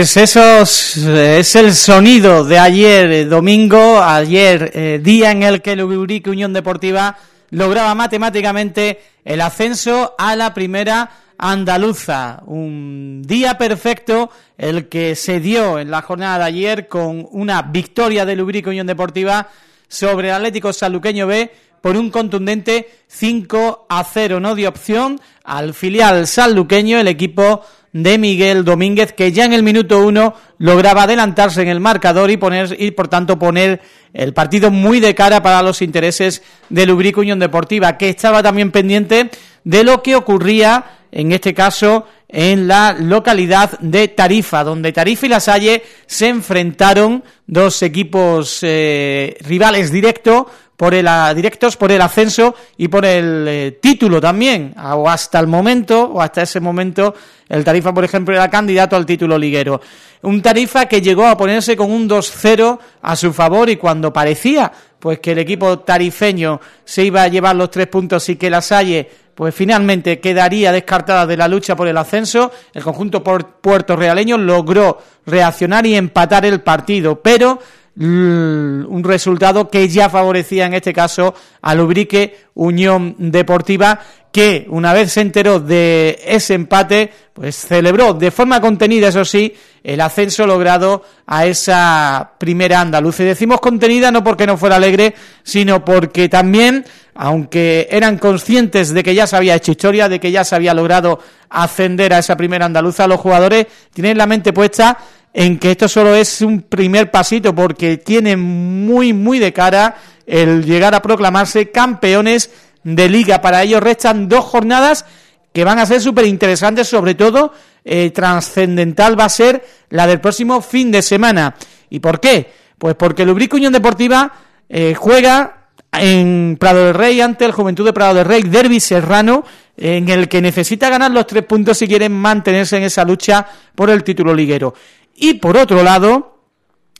Pues eso es el sonido de ayer eh, domingo, ayer eh, día en el que el Unión Deportiva lograba matemáticamente el ascenso a la primera andaluza. Un día perfecto el que se dio en la jornada de ayer con una victoria del Ubrique Unión Deportiva sobre el Atlético Sanluqueño B por un contundente 5 a 0. No dio opción al filial sanluqueño, el equipo de Miguel Domínguez, que ya en el minuto uno lograba adelantarse en el marcador y poner y por tanto poner el partido muy de cara para los intereses del Ubrico Unión Deportiva, que estaba también pendiente de lo que ocurría, en este caso, en la localidad de Tarifa, donde Tarifa y La Salle se enfrentaron dos equipos eh, rivales directos por el, directos por el ascenso y por el eh, título también, o hasta el momento, o hasta ese momento, el Tarifa, por ejemplo, era candidato al título liguero. Un Tarifa que llegó a ponerse con un 2-0 a su favor y cuando parecía pues que el equipo tarifeño se iba a llevar los tres puntos y que la Salle pues finalmente quedaría descartada de la lucha por el ascenso, el conjunto puerto realeño logró reaccionar y empatar el partido, pero un resultado que ya favorecía en este caso al Ubrique Unión Deportiva que una vez se enteró de ese empate pues celebró de forma contenida eso sí el ascenso logrado a esa primera andaluza. Y decimos contenida no porque no fuera alegre sino porque también aunque eran conscientes de que ya se había hecho historia de que ya se había logrado ascender a esa primera andaluza los jugadores tienen la mente puesta en que esto solo es un primer pasito porque tiene muy, muy de cara el llegar a proclamarse campeones de Liga. Para ellos restan dos jornadas que van a ser súper interesantes, sobre todo eh, trascendental va a ser la del próximo fin de semana. ¿Y por qué? Pues porque el Ubrico Unión Deportiva eh, juega en Prado del Rey ante el Juventud de Prado del Rey, Derby Serrano, en el que necesita ganar los tres puntos si quieren mantenerse en esa lucha por el título liguero. Y por otro lado,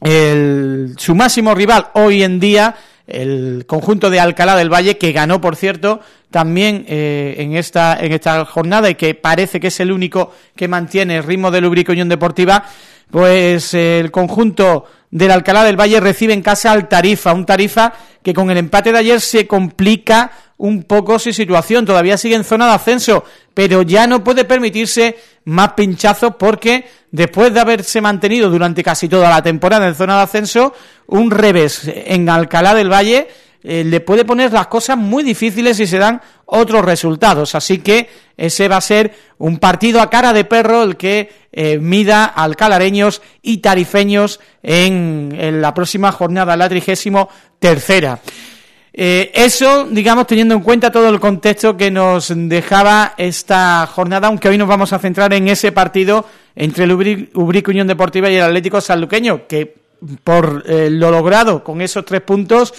el, su máximo rival hoy en día, el conjunto de Alcalá del Valle, que ganó, por cierto, también eh, en esta en esta jornada y que parece que es el único que mantiene el ritmo de Lubrico Unión Deportiva, pues el conjunto del Alcalá del Valle recibe en casa al Tarifa, un Tarifa que con el empate de ayer se complica un poco su situación, todavía sigue en zona de ascenso, pero ya no puede permitirse más pinchazos porque después de haberse mantenido durante casi toda la temporada en zona de ascenso, un revés en Alcalá del Valle eh, le puede poner las cosas muy difíciles si se dan otros resultados. Así que ese va a ser un partido a cara de perro el que eh, mida alcalareños y tarifeños en, en, la próxima jornada, la trigésimo tercera. Eh, eso, digamos, teniendo en cuenta todo el contexto que nos dejaba esta jornada, aunque hoy nos vamos a centrar en ese partido entre el Ubrico Unión Deportiva y el Atlético Sanluqueño, que por lo logrado con esos tres puntos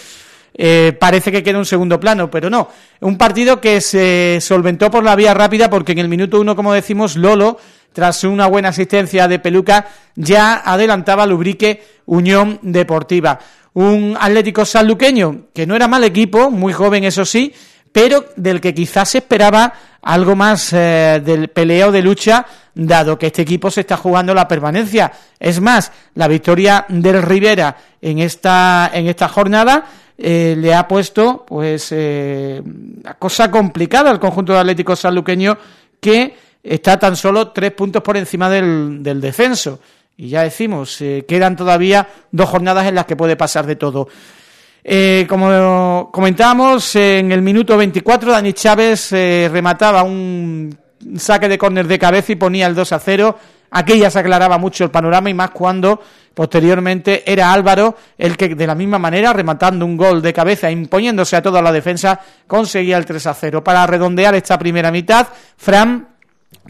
eh, parece que queda un segundo plano, pero no. Un partido que se solventó por la vía rápida porque en el minuto uno, como decimos, Lolo, tras una buena asistencia de Peluca, ya adelantaba al Ubrique Unión Deportiva. Un Atlético sanluqueño que no era mal equipo, muy joven eso sí, pero del que quizás se esperaba algo más eh, del peleo de lucha, dado que este equipo se está jugando la permanencia. Es más, la victoria del Rivera en esta, en esta jornada eh, le ha puesto pues eh, cosa complicada al conjunto de Atlético Sanluqueño que está tan solo tres puntos por encima del, del descenso. Y ya decimos, eh, quedan todavía dos jornadas en las que puede pasar de todo. Eh, como comentábamos, en el minuto 24 Dani Chávez remataba un saque de córner de cabeza y ponía el 2 a 0 Aquella se aclaraba mucho el panorama y más cuando posteriormente era Álvaro el que de la misma manera, rematando un gol de cabeza, imponiéndose a toda la defensa, conseguía el 3 a 0. Para redondear esta primera mitad, Fran,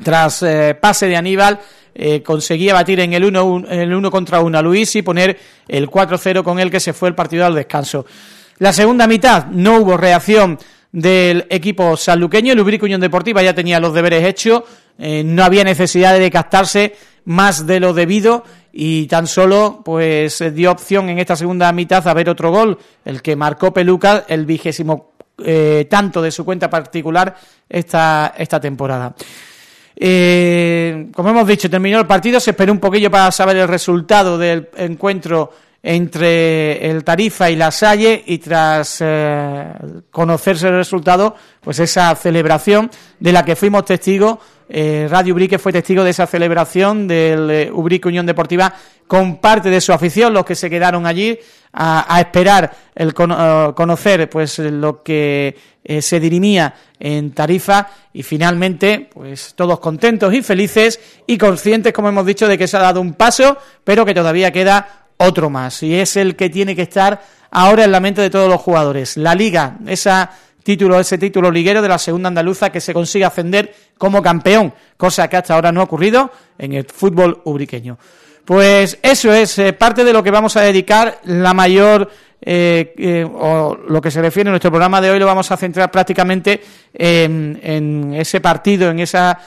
tras eh, pase de Aníbal, eh, conseguía batir en el 1 el uno contra 1 a Luis y poner el 4-0 con el que se fue el partido al descanso. La segunda mitad no hubo reacción del equipo sanluqueño, el Ubrico Unión Deportiva ya tenía los deberes hechos, eh, no había necesidad de captarse más de lo debido y tan solo pues dio opción en esta segunda mitad a ver otro gol, el que marcó Peluca, el vigésimo eh, tanto de su cuenta particular esta, esta temporada. Eh, como hemos dicho, terminó el partido, se esperó un poquillo para saber el resultado del encuentro entre el Tarifa y la Salle y tras eh, conocerse el resultado, pues esa celebración de la que fuimos testigos, eh, Radio Ubrique fue testigo de esa celebración del eh, Ubrique Unión Deportiva con parte de su afición, los que se quedaron allí a, esperar el conocer pues lo que se dirimía en Tarifa y finalmente pues todos contentos y felices y conscientes, como hemos dicho, de que se ha dado un paso, pero que todavía queda otro más, y es el que tiene que estar ahora en la mente de todos los jugadores. La Liga, esa título, ese título liguero de la segunda andaluza que se consigue ascender como campeón, cosa que hasta ahora no ha ocurrido en el fútbol ubriqueño. Pues eso es eh, parte de lo que vamos a dedicar la mayor, eh, eh, o lo que se refiere a nuestro programa de hoy, lo vamos a centrar prácticamente en, en ese partido, en esa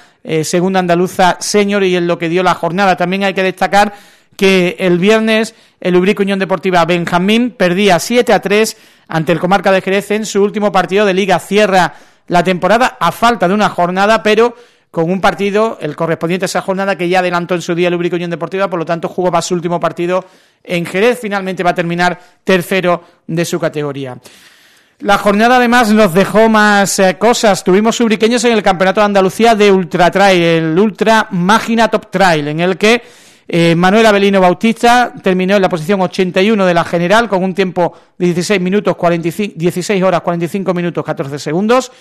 segunda andaluza senior y en lo que dio la jornada. También hay que destacar que el viernes el Ubrico Unión Deportiva Benjamín perdía 7 a 3 ante el Comarca de Jerez en su último partido de Liga. Cierra la temporada a falta de una jornada, pero con un partido, el correspondiente a esa jornada, que ya adelantó en su día el Ubrico Unión Deportiva, por lo tanto jugó para su último partido en Jerez, finalmente va a terminar tercero de su categoría. La jornada además nos dejó más eh, cosas. Tuvimos ubriqueños en el Campeonato de Andalucía de Ultra Trail, el Ultra Mágina Top Trail, en el que eh, Manuel Abelino Bautista terminó en la posición 81 de la general con un tiempo de 16 minutos 45, 16 horas 45 minutos 14 segundos.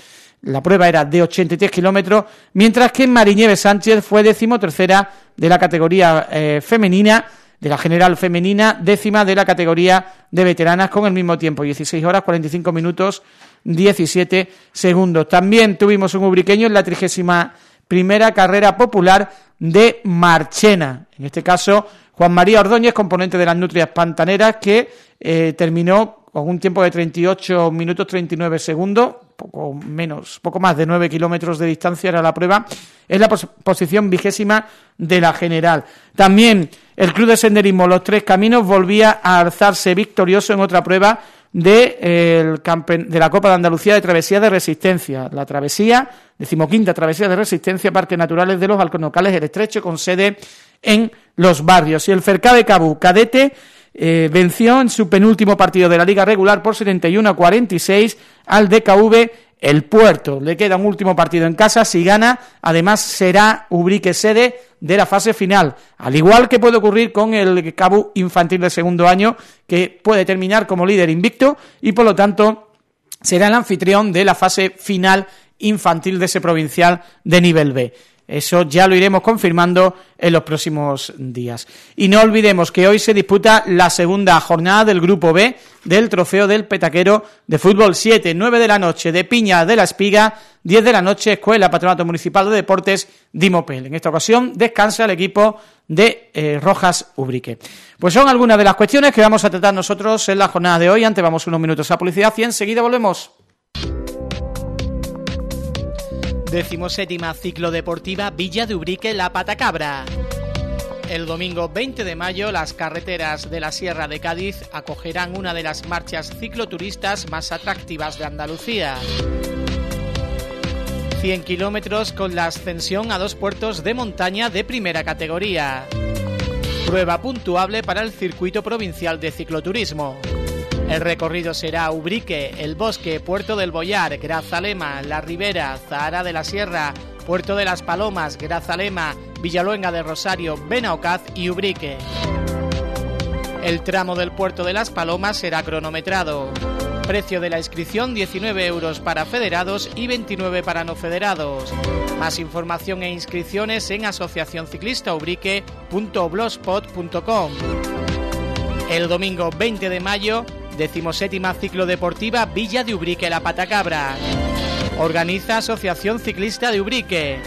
La prueba era de 83 kilómetros, mientras que Mariñeve Sánchez fue decimotercera de la categoría eh, femenina, de la general femenina, décima de la categoría de veteranas con el mismo tiempo, 16 horas 45 minutos 17 segundos. También tuvimos un ubriqueño en la trigésima primera carrera popular de Marchena. En este caso, Juan María Ordóñez, componente de las Nutrias Pantaneras, que eh, terminó con un tiempo de 38 minutos 39 segundos, poco menos, poco más de 9 kilómetros de distancia era la prueba, es la posición vigésima de la general. También el Club de Senderismo Los Tres Caminos volvía a alzarse victorioso en otra prueba de, la Copa de Andalucía de Travesía de Resistencia. La travesía, decimoquinta Travesía de Resistencia, Parques Naturales de los Alconocales, el Estrecho, con sede en los barrios. Y el Fercade Cabú, cadete, eh, venció en su penúltimo partido de la Liga Regular por 71 a 46 al DKV el Puerto. Le queda un último partido en casa, si gana, además será Ubrique sede de la fase final, al igual que puede ocurrir con el Cabo Infantil de segundo año, que puede terminar como líder invicto y por lo tanto será el anfitrión de la fase final infantil de ese provincial de nivel B. Eso ya lo iremos confirmando en los próximos días. Y no olvidemos que hoy se disputa la segunda jornada del Grupo B del Trofeo del Petaquero de Fútbol 7, 9 de la noche de Piña de la Espiga, 10 de la noche Escuela Patronato Municipal de Deportes Dimopel. En esta ocasión descansa el equipo de eh, Rojas Ubrique. Pues son algunas de las cuestiones que vamos a tratar nosotros en la jornada de hoy. Antes vamos unos minutos a publicidad y enseguida volvemos. Decimoséptima ciclodeportiva Villa de Ubrique La Patacabra. El domingo 20 de mayo las carreteras de la Sierra de Cádiz acogerán una de las marchas cicloturistas más atractivas de Andalucía. 100 kilómetros con la ascensión a dos puertos de montaña de primera categoría. Prueba puntuable para el circuito provincial de cicloturismo. El recorrido será Ubrique, El Bosque, Puerto del Boyar, Grazalema, La Ribera, Zahara de la Sierra, Puerto de las Palomas, Grazalema, Villaluenga de Rosario, Benaocaz y Ubrique. El tramo del Puerto de las Palomas será cronometrado. Precio de la inscripción 19 euros para federados y 29 para no federados. Más información e inscripciones en asociacionciclistaubrique.blogspot.com. El domingo 20 de mayo Decimoséptima ciclodeportiva Villa de Ubrique La Patacabra. Organiza Asociación Ciclista de Ubrique.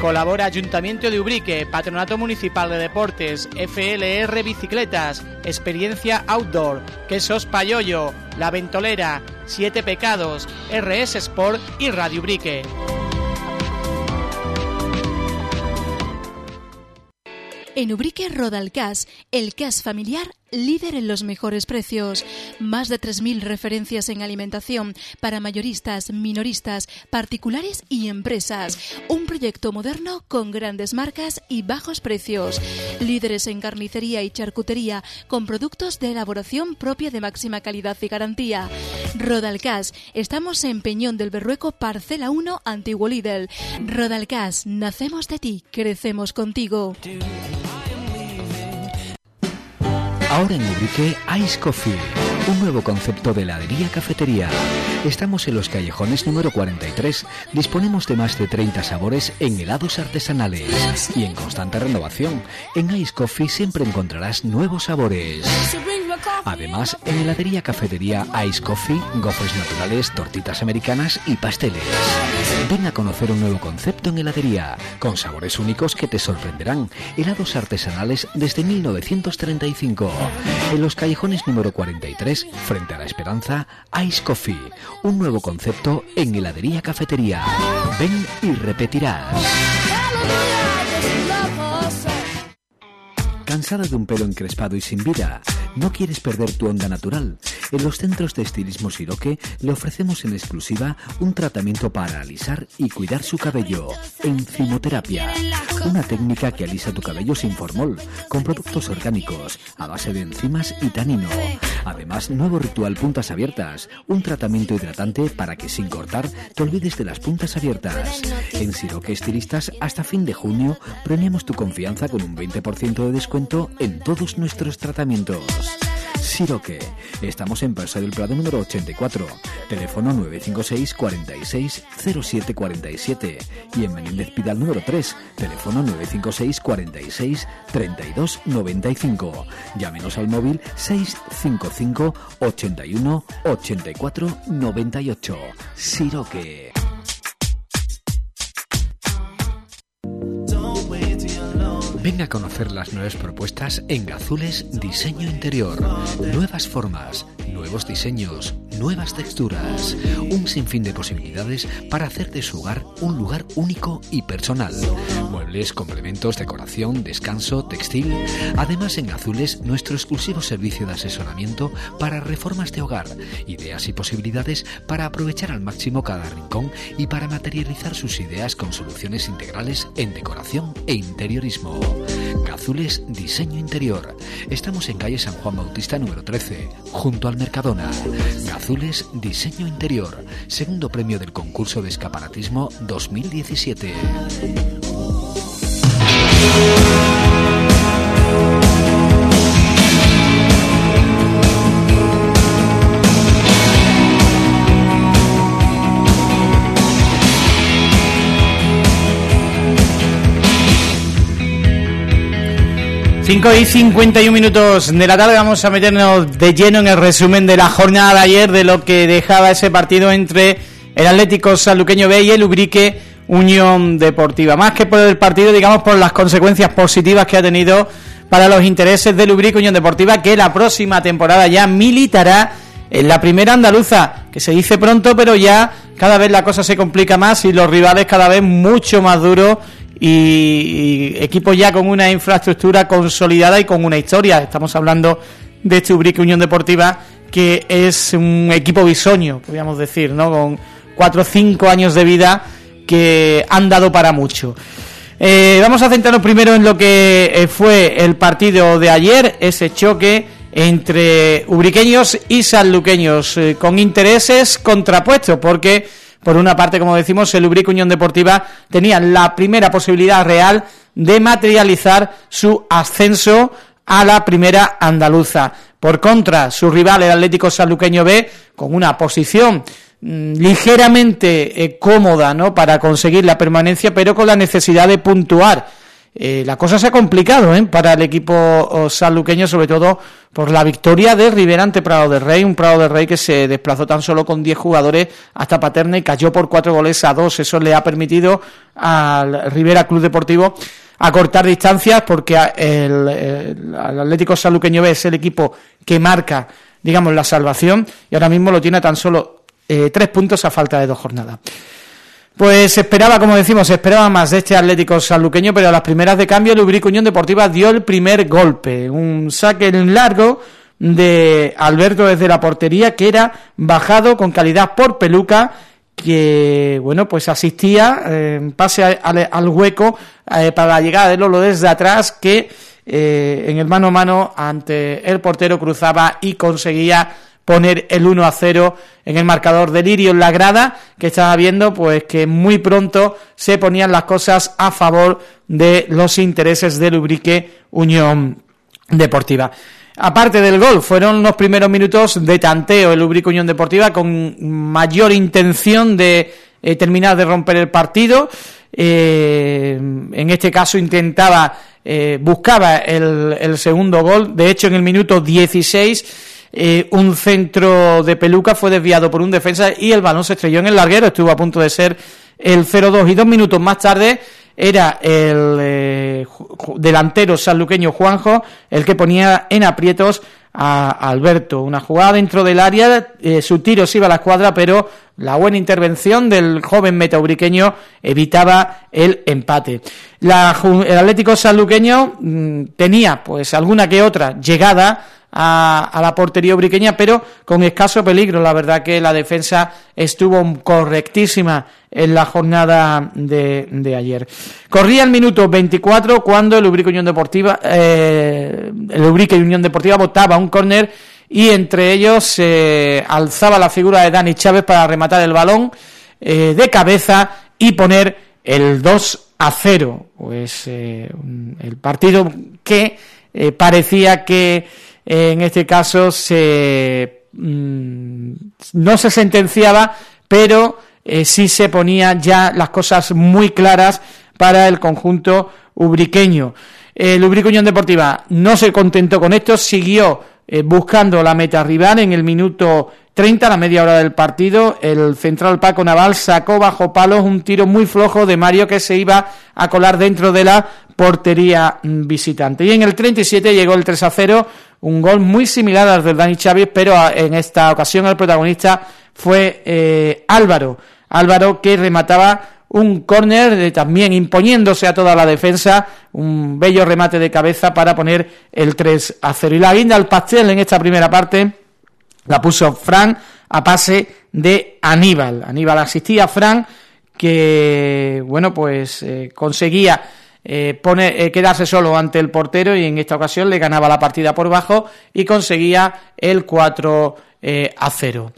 Colabora Ayuntamiento de Ubrique, Patronato Municipal de Deportes, FLR Bicicletas, Experiencia Outdoor, Quesos Payoyo, La Ventolera, Siete Pecados, RS Sport y Radio Ubrique. En Ubrique Rodalcas, el CAS familiar líder en los mejores precios. Más de 3.000 referencias en alimentación para mayoristas, minoristas, particulares y empresas. Un proyecto moderno con grandes marcas y bajos precios. Líderes en carnicería y charcutería con productos de elaboración propia de máxima calidad y garantía. Rodalcas. Estamos en Peñón del Berrueco, Parcela 1, Antiguo Lidl. Rodalcas. Nacemos de ti, crecemos contigo. Ahora en Ubrique Ice Coffee, un nuevo concepto de heladería cafetería. Estamos en los callejones número 43. Disponemos de más de 30 sabores en helados artesanales y en constante renovación. En Ice Coffee siempre encontrarás nuevos sabores. Además, en heladería cafetería Ice Coffee, gofres naturales, tortitas americanas y pasteles. Ven a conocer un nuevo concepto en heladería, con sabores únicos que te sorprenderán. Helados artesanales desde 1935. En los callejones número 43, frente a la Esperanza, Ice Coffee, un nuevo concepto en heladería cafetería. Ven y repetirás. ¿Cansada de un pelo encrespado y sin vida? ¿No quieres perder tu onda natural? En los centros de estilismo Siroque le ofrecemos en exclusiva un tratamiento para alisar y cuidar su cabello. Encimoterapia. Una técnica que alisa tu cabello sin formol, con productos orgánicos, a base de enzimas y tanino. Además, nuevo ritual puntas abiertas. Un tratamiento hidratante para que sin cortar te olvides de las puntas abiertas. En Siroque Estilistas, hasta fin de junio, premiamos tu confianza con un 20% de descuento en todos nuestros tratamientos. Siroque. Estamos en Paso del Prado número 84, teléfono 956 46 07 47 y en Menéndez Pidal número 3, teléfono 956 46 32 95. Llámenos al móvil 655 81 84 98. Siroque. Ven a conocer las nuevas propuestas en Gazules Diseño Interior. Nuevas formas, nuevos diseños, nuevas texturas. Un sinfín de posibilidades para hacer de su hogar un lugar único y personal. Muebles, complementos, decoración, descanso, textil. Además, en Azules, nuestro exclusivo servicio de asesoramiento para reformas de hogar. Ideas y posibilidades para aprovechar al máximo cada rincón y para materializar sus ideas con soluciones integrales en decoración e interiorismo. Gazules Diseño Interior. Estamos en calle San Juan Bautista número 13, junto al Mercadona. Gazules Diseño Interior, segundo premio del concurso de escaparatismo 2017. 5 y 51 minutos de la tarde vamos a meternos de lleno en el resumen de la jornada de ayer de lo que dejaba ese partido entre el Atlético Sanluqueño B y el Ubrique Unión Deportiva. Más que por el partido, digamos por las consecuencias positivas que ha tenido para los intereses del Ubrique Unión Deportiva que la próxima temporada ya militará en la primera andaluza, que se dice pronto, pero ya cada vez la cosa se complica más y los rivales cada vez mucho más duros y, equipos ya con una infraestructura consolidada y con una historia. Estamos hablando de este Ubrique Unión Deportiva, que es un equipo bisoño, podríamos decir, ¿no? Con cuatro o cinco años de vida que han dado para mucho. Eh, vamos a centrarnos primero en lo que eh, fue el partido de ayer, ese choque entre ubriqueños y sanluqueños, eh, con intereses contrapuestos, porque por una parte, como decimos, el Ubrique Unión Deportiva tenía la primera posibilidad real de materializar su ascenso a la primera andaluza. Por contra, su rival, el Atlético Sanluqueño B, con una posición mm, ligeramente eh, cómoda ¿no? para conseguir la permanencia, pero con la necesidad de puntuar eh, la cosa se ha complicado ¿eh? para el equipo sanluqueño, sobre todo por la victoria de Rivera ante Prado del Rey, un Prado del Rey que se desplazó tan solo con 10 jugadores hasta Paterna y cayó por 4 goles a 2. Eso le ha permitido al Rivera Club Deportivo acortar distancias porque el, Atlético Sanluqueño B es el equipo que marca, digamos, la salvación y ahora mismo lo tiene tan solo eh, tres puntos a falta de dos jornadas. Pues esperaba, como decimos, esperaba más de este Atlético sanluqueño, pero a las primeras de cambio el Ubrico Unión Deportiva dio el primer golpe, un saque en largo de Alberto desde la portería que era bajado con calidad por Peluca que bueno pues asistía en pase al, hueco eh, para la llegada de Lolo desde atrás que eh, en el mano a mano ante el portero cruzaba y conseguía poner el 1 a 0 en el marcador de Lirio en la grada, que estaba viendo pues que muy pronto se ponían las cosas a favor de los intereses del Ubrique Unión Deportiva. Aparte del gol, fueron los primeros minutos de tanteo el Ubrique Unión Deportiva con mayor intención de eh, terminar de romper el partido. Eh, en este caso intentaba, eh, buscaba el, el segundo gol. De hecho, en el minuto 16 eh, un centro de peluca fue desviado por un defensa y el balón se estrelló en el larguero, estuvo a punto de ser el 0-2 y dos minutos más tarde era el eh, delantero sanluqueño Juanjo el que ponía en aprietos a Alberto. Una jugada dentro del área, eh, su tiro se iba a la escuadra, pero la buena intervención del joven metaubriqueño evitaba el empate. La, el Atlético sanluqueño mm, tenía pues alguna que otra llegada a, la portería ubriqueña, pero con escaso peligro. La verdad que la defensa estuvo correctísima en la jornada de, ayer. Corría el minuto 24 cuando el Ubrique Unión Deportiva, eh, el Ubrique Unión Deportiva botaba un córner y entre ellos se alzaba la figura de Dani Chávez para rematar el balón eh, de cabeza y poner el 2 a 0. Pues eh, el partido que parecía que en este caso se mm, no se sentenciaba, pero eh, sí se ponía ya las cosas muy claras para el conjunto ubriqueño. El Ubrique Deportiva no se contentó con esto, siguió eh, buscando la meta rival en el minuto 30, a la media hora del partido, el central Paco Naval sacó bajo palos un tiro muy flojo de Mario que se iba a colar dentro de la portería mm, visitante. Y en el 37 llegó el 3 a 0, un gol muy similar al del Dani Chávez, pero en esta ocasión el protagonista fue eh, Álvaro. Álvaro que remataba un córner también imponiéndose a toda la defensa, un bello remate de cabeza para poner el 3 a 0. Y la guinda al pastel en esta primera parte la puso Fran a pase de Aníbal. Aníbal asistía a Fran que, bueno, pues eh, conseguía eh, eh, quedarse solo ante el portero y en esta ocasión le ganaba la partida por bajo y conseguía el 4 a 0.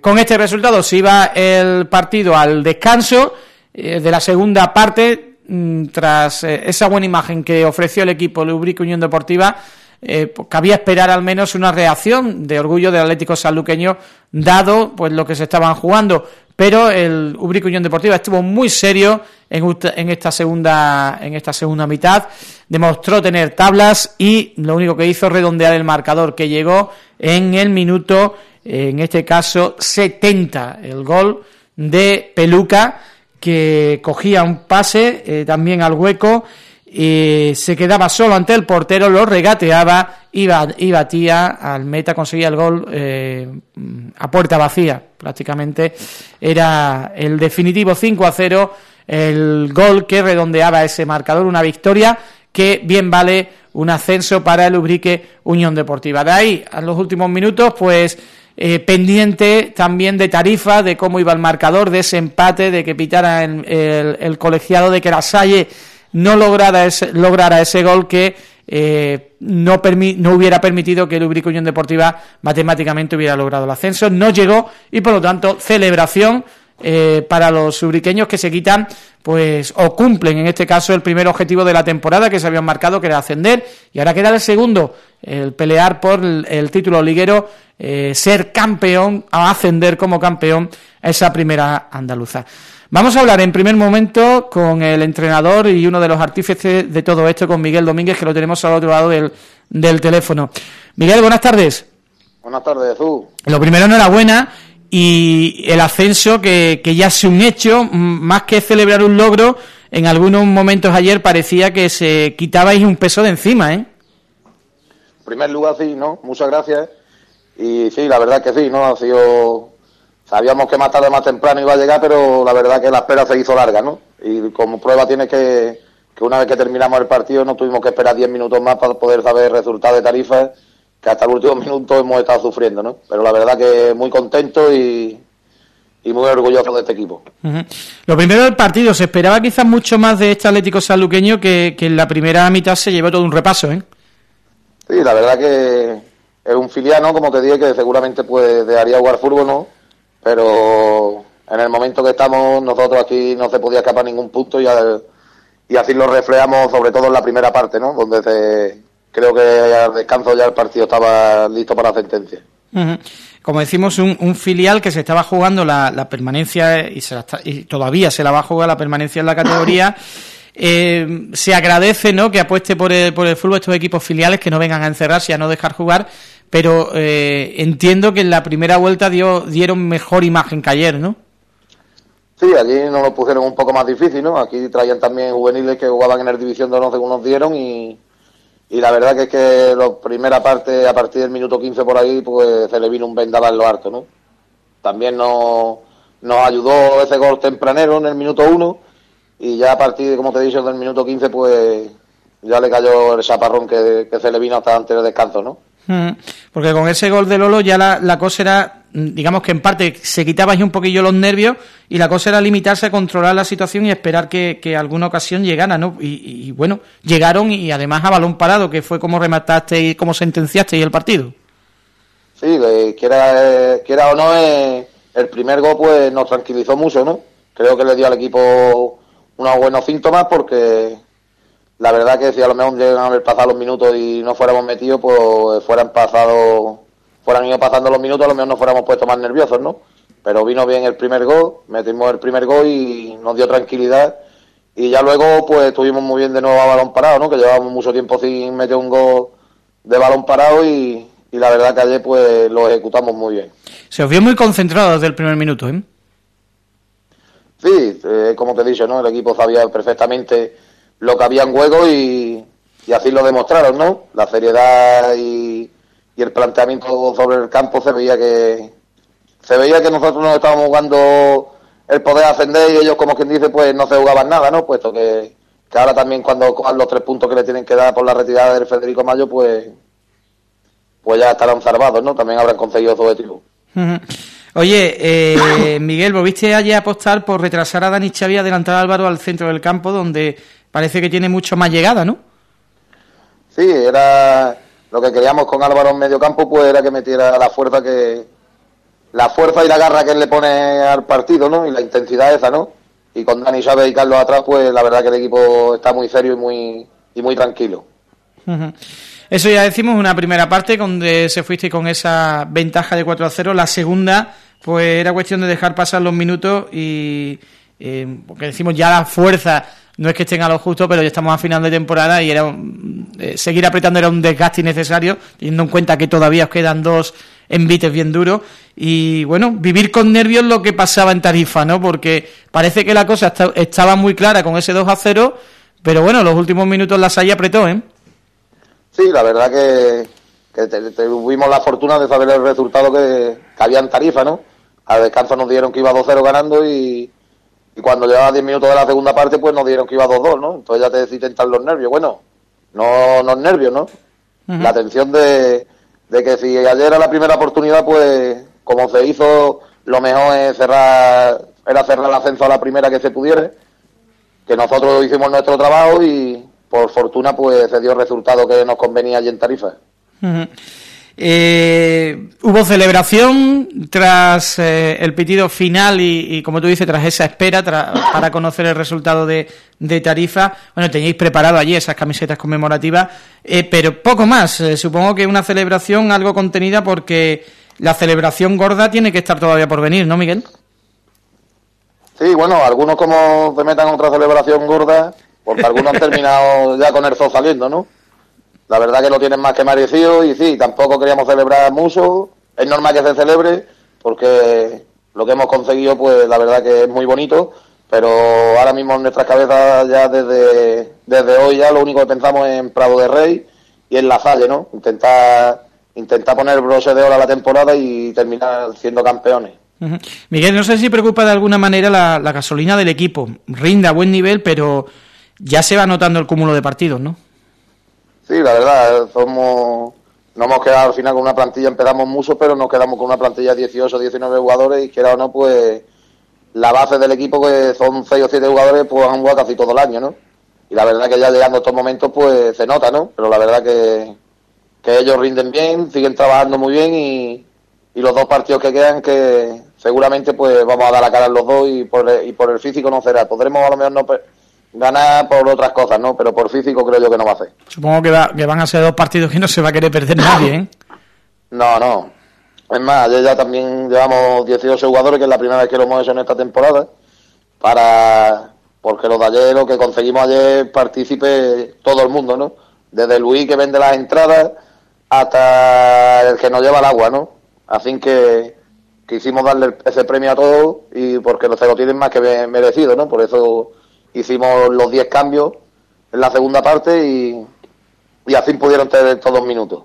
con este resultado se iba el partido al descanso de la segunda parte mm, tras esa buena imagen que ofreció el equipo Lubrico Unión Deportiva eh, pues, cabía esperar al menos una reacción de orgullo del Atlético Sanluqueño dado pues lo que se estaban jugando pero el Ubrico Unión Deportiva estuvo muy serio en, esta segunda en esta segunda mitad. Demostró tener tablas y lo único que hizo redondear el marcador que llegó en el minuto en este caso 70 el gol de Peluca que cogía un pase eh, también al hueco y se quedaba solo ante el portero, lo regateaba y, batía al meta, conseguía el gol eh, a puerta vacía, prácticamente era el definitivo 5 a 0, el gol que redondeaba ese marcador, una victoria que bien vale un ascenso para el Ubrique Unión Deportiva. De ahí, a los últimos minutos, pues eh, pendiente también de Tarifa, de cómo iba el marcador, de ese empate, de que pitara el, el colegiado, de que la Salle no lograra ese, lograra ese gol que eh, no, no hubiera permitido que el Ubrique Unión Deportiva matemáticamente hubiera logrado el ascenso. No llegó y por lo tanto celebración eh, para los ubriqueños que se quitan pues o cumplen en este caso el primer objetivo de la temporada que se habían marcado que era ascender y ahora queda el segundo el pelear por el, título liguero eh, ser campeón a ascender como campeón a esa primera andaluza Vamos a hablar en primer momento con el entrenador y uno de los artífices de todo esto, con Miguel Domínguez, que lo tenemos al otro lado del, del teléfono. Miguel, buenas tardes. Buenas tardes, tú. Lo primero, enhorabuena y el ascenso que, que ya es un hecho, más que celebrar un logro, en algunos momentos ayer parecía que se quitabais un peso de encima, ¿eh? En primer lugar, sí, ¿no? Muchas gracias. Y sí, la verdad que sí, ¿no? Ha sido sabíamos que más tarde más temprano iba a llegar, pero la verdad que la espera se hizo larga, ¿no? Y como prueba tiene que, que una vez que terminamos el partido no tuvimos que esperar 10 minutos más para poder saber el resultado de Tarifa, que hasta el último minuto hemos estado sufriendo, ¿no? Pero la verdad que muy contento y, y muy orgulloso de este equipo. Lo primero del partido, se esperaba quizás mucho más de este Atlético Sanluqueño que, que en la primera mitad se llevó todo un repaso, ¿eh? Sí, la verdad que es un filiano, como te dije, que seguramente pues dejaría jugar fútbol, ¿no? Pero en el momento que estamos, nosotros aquí no se podía escapar ningún punto y, y así lo reflejamos sobre todo en la primera parte, ¿no? Donde se, creo que al descanso ya el partido estaba listo para la sentencia como decimos, un, filial que se estaba jugando la, permanencia y, y, todavía se la va a jugar la permanencia en la categoría. Eh, se agradece ¿no? que apueste por el, por el fútbol estos equipos filiales que no vengan a encerrarse y a no dejar jugar, pero eh, entiendo que en la primera vuelta dio, dieron mejor imagen que ayer, ¿no? Sí, allí nos lo pusieron un poco más difícil, ¿no? Aquí traían también juveniles que jugaban en el División de Honor según nos dieron y, y la verdad que es que la primera parte, a partir del minuto 15 por ahí, pues se le vino un vendaval lo harto, ¿no? También nos, nos ayudó ese gol tempranero en el minuto 1 y ya a partir, como te he dicho, del minuto 15, pues ya le cayó el chaparrón que, que se le vino hasta antes del descanso, ¿no? Porque con ese gol de Lolo ya la, cosa era, digamos que en parte se quitaba un poquillo los nervios y la cosa era limitarse a controlar la situación y esperar que, alguna ocasión llegara, ¿no? Y, bueno, llegaron y además a balón parado, que fue como remataste y como sentenciaste y el partido. Sí, que era, que era o no, eh, el primer gol pues nos tranquilizó mucho, ¿no? Creo que le dio al equipo unos buenos síntomas porque la verdad que si a lo mejor llegan a haber pasado los minutos y no fuéramos metidos, pues fueran pasado, fueran ido pasando los minutos, a lo mejor nos fuéramos puesto más nerviosos, ¿no? Pero vino bien el primer gol, metimos el primer gol y nos dio tranquilidad. Y ya luego, pues estuvimos muy bien de nuevo a balón parado, ¿no? Que llevábamos mucho tiempo sin meter un gol de balón parado y, la verdad que ayer, pues lo ejecutamos muy bien. Se os vio muy concentrado desde el primer minuto, ¿eh? Sí, eh, como te he ¿no? El equipo sabía perfectamente lo que había en juego y, así lo demostraron, ¿no? La seriedad y, el planteamiento sobre el campo se veía que se veía que nosotros no estábamos jugando el poder ascender y ellos como quien dice pues no se jugaban nada, ¿no? Puesto que, ahora también cuando cojan los tres puntos que le tienen que dar por la retirada del Federico Mayo pues pues ya estarán salvados, ¿no? También habrán conseguido su objetivo. Oye, eh, Miguel, ¿volviste ayer a apostar por retrasar a Dani Xavi adelantar a Álvaro al centro del campo donde parece que tiene mucho más llegada, ¿no? Sí, era lo que queríamos con Álvaro en medio campo, pues era que metiera la fuerza que la fuerza y la garra que él le pone al partido, ¿no? Y la intensidad esa, ¿no? Y con Dani Chávez y Carlos atrás, pues la verdad que el equipo está muy serio y muy y muy tranquilo. Eso ya decimos una primera parte donde se fuiste con esa ventaja de 4 a 0, la segunda pues era cuestión de dejar pasar los minutos y eh, porque decimos ya la fuerza no es que estén a lo justo, pero ya estamos a final de temporada y era eh, seguir apretando era un desgaste innecesario, teniendo en cuenta que todavía os quedan dos envites bien duros. Y bueno, vivir con nervios lo que pasaba en Tarifa, ¿no? Porque parece que la cosa estaba muy clara con ese 2 a 0, pero bueno, los últimos minutos la Salle apretó, ¿eh? Sí, la verdad que, tuvimos la fortuna de saber el resultado que, que había en Tarifa, ¿no? Al descanso nos dieron que iba 2-0 ganando y y cuando llevaba 10 minutos de la segunda parte, pues nos dieron que iba 2-2, ¿no? Entonces ya te decís tentar los nervios. Bueno, no los nervios, ¿no? La atención de, de que si ayer era la primera oportunidad, pues como se hizo, lo mejor es cerrar, era cerrar el ascenso a la primera que se pudiera, que nosotros hicimos nuestro trabajo y por fortuna pues se dio el resultado que nos convenía allí en Tarifa. Eh, hubo celebración tras eh, el pitido final y, como tú dices, tras esa espera para conocer el resultado de, Tarifa. Bueno, teníais preparado allí esas camisetas conmemorativas, eh, pero poco más. Eh, supongo que una celebración algo contenida porque la celebración gorda tiene que estar todavía por venir, ¿no, Miguel? Sí, bueno, algunos como se metan otra celebración gorda, porque algunos han terminado ya con el zoo saliendo, ¿no? La verdad que lo tienen más que merecido y sí, tampoco queríamos celebrar mucho. Es normal que se celebre porque lo que hemos conseguido, pues la verdad que es muy bonito, pero ahora mismo en nuestras cabezas ya desde, desde hoy ya lo único que pensamos es en Prado de Rey y en la Salle, ¿no? Intentar, intentar poner broche de oro a la temporada y terminar siendo campeones. Miguel, no sé si preocupa de alguna manera la, la gasolina del equipo. Rinde a buen nivel, pero ya se va notando el cúmulo de partidos, ¿no? Sí, la verdad, somos no hemos quedado al final con una plantilla, empezamos mucho, pero nos quedamos con una plantilla de 18 o 19 jugadores y quiera o no, pues la base del equipo, que son 6 o 7 jugadores, pues han jugado casi todo el año, ¿no? Y la verdad que ya llegando a estos momentos, pues se nota, ¿no? Pero la verdad que, que ellos rinden bien, siguen trabajando muy bien y, y los dos partidos que quedan, que seguramente pues vamos a dar la cara a los dos y por, el, y por el físico no será. Podremos a lo mejor no ganar por otras cosas, ¿no? Pero por físico creo yo que no va a ser. Supongo que, va, que van a ser dos partidos que no se va a querer perder nadie, ¿eh? No, no. Es más, ayer ya también llevamos 18 jugadores, que es la primera vez que lo hemos hecho en esta temporada, para porque los de ayer, lo que conseguimos ayer, participe todo el mundo, ¿no? Desde Luis que vende las entradas hasta el que nos lleva el agua, ¿no? Así que quisimos darle ese premio a todos y porque se lo tienen más que merecido, ¿no? Por eso hicimos los 10 cambios en la segunda parte y, y así pudieron tener todos minutos.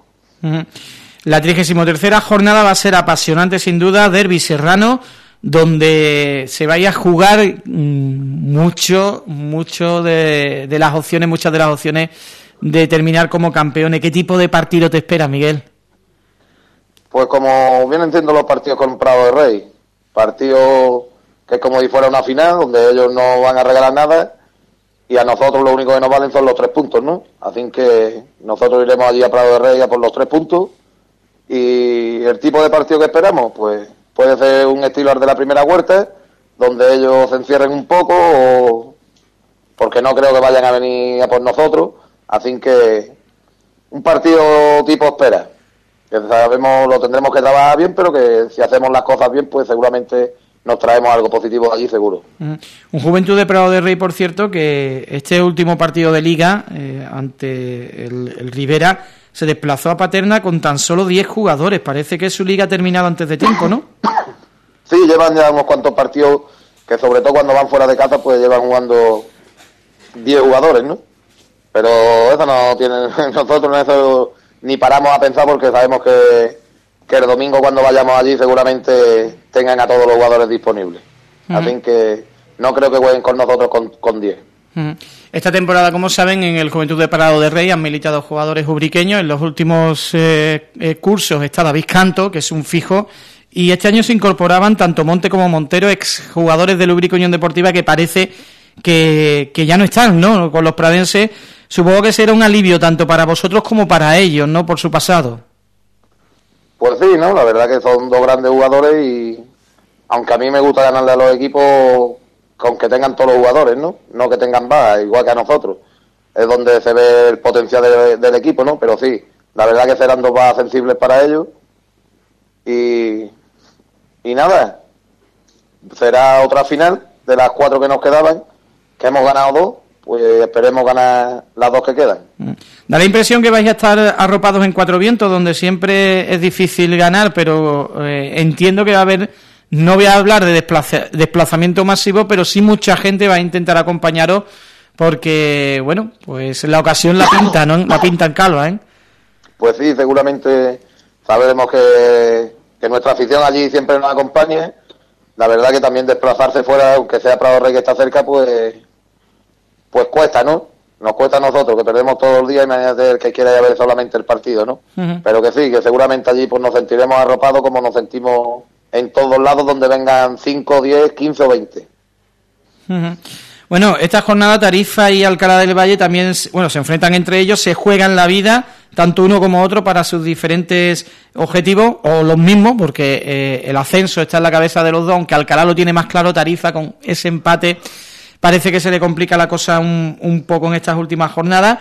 La 33 jornada va a ser apasionante sin duda, Derby Serrano, donde se vaya a jugar mm, mucho, mucho de, de las opciones, muchas de las opciones de terminar como campeones. ¿Qué tipo de partido te espera, Miguel? Pues como vienen siendo los partidos con Prado de Rey, partido que es como si fuera una final, donde ellos no van a regalar nada y a nosotros lo único que nos valen son los tres puntos, ¿no? Así que nosotros iremos allí a Prado de Rey a por los tres puntos y el tipo de partido que esperamos, pues puede ser un estilo de la primera huerta, donde ellos se encierren un poco o porque no creo que vayan a venir a por nosotros, así que un partido tipo espera, que sabemos lo tendremos que trabajar bien, pero que si hacemos las cosas bien, pues seguramente nos traemos algo positivo allí seguro. Un Juventud de Prado de Rey, por cierto, que este último partido de liga eh, ante el, el, Rivera se desplazó a Paterna con tan solo 10 jugadores. Parece que su liga ha terminado antes de tiempo, ¿no? Sí, llevan ya unos cuantos partidos que sobre todo cuando van fuera de casa pues llevan jugando 10 jugadores, ¿no? Pero eso no tiene nosotros eso ni paramos a pensar porque sabemos que que el domingo cuando vayamos allí seguramente tengan a todos los jugadores disponibles. Así que no creo que jueguen con nosotros con 10. Esta temporada, como saben, en el Juventud de Parado de Rey han militado jugadores ubriqueños. En los últimos eh, eh, cursos está David Canto, que es un fijo, y este año se incorporaban tanto Monte como Montero, exjugadores del Ubrique Unión Deportiva, que parece que, que ya no están, ¿no? Con los pradenses. Supongo que será un alivio tanto para vosotros como para ellos, ¿no? Por su pasado. Pues sí, ¿no? La verdad que son dos grandes jugadores y aunque a mí me gusta ganarle a los equipos con que tengan todos los jugadores, ¿no? No que tengan bajas, igual que a nosotros. Es donde se ve el potencial de, del equipo, ¿no? Pero sí, la verdad que serán dos bajas sensibles para ellos. Y, y nada, será otra final de las cuatro que nos quedaban, que hemos ganado dos pues esperemos ganar las dos que quedan. Mm. Da la impresión que vais a estar arropados en Cuatro Vientos, donde siempre es difícil ganar, pero eh, entiendo que va a haber, no voy a hablar de desplazamiento masivo, pero sí mucha gente va a intentar acompañaros, porque, bueno, pues la ocasión la pinta, ¿no? La pinta en calva, ¿eh? Pues sí, seguramente sabremos que, que nuestra afición allí siempre nos acompañe. La verdad que también desplazarse fuera, aunque sea Prado Rey que está cerca, pues pues cuesta, ¿no? Nos cuesta a nosotros, que perdemos todo el día, imagínate el que quiera ya ver solamente el partido, ¿no? Pero que sí, que seguramente allí pues nos sentiremos arropados como nos sentimos en todos lados donde vengan 5, 10, 15 o 20. Bueno, esta jornada Tarifa y Alcalá del Valle también, bueno, se enfrentan entre ellos, se juegan la vida, tanto uno como otro, para sus diferentes objetivos, o los mismos, porque eh, el ascenso está en la cabeza de los dos, aunque Alcalá lo tiene más claro, Tarifa con ese empate parece que se le complica la cosa un, un poco en estas últimas jornadas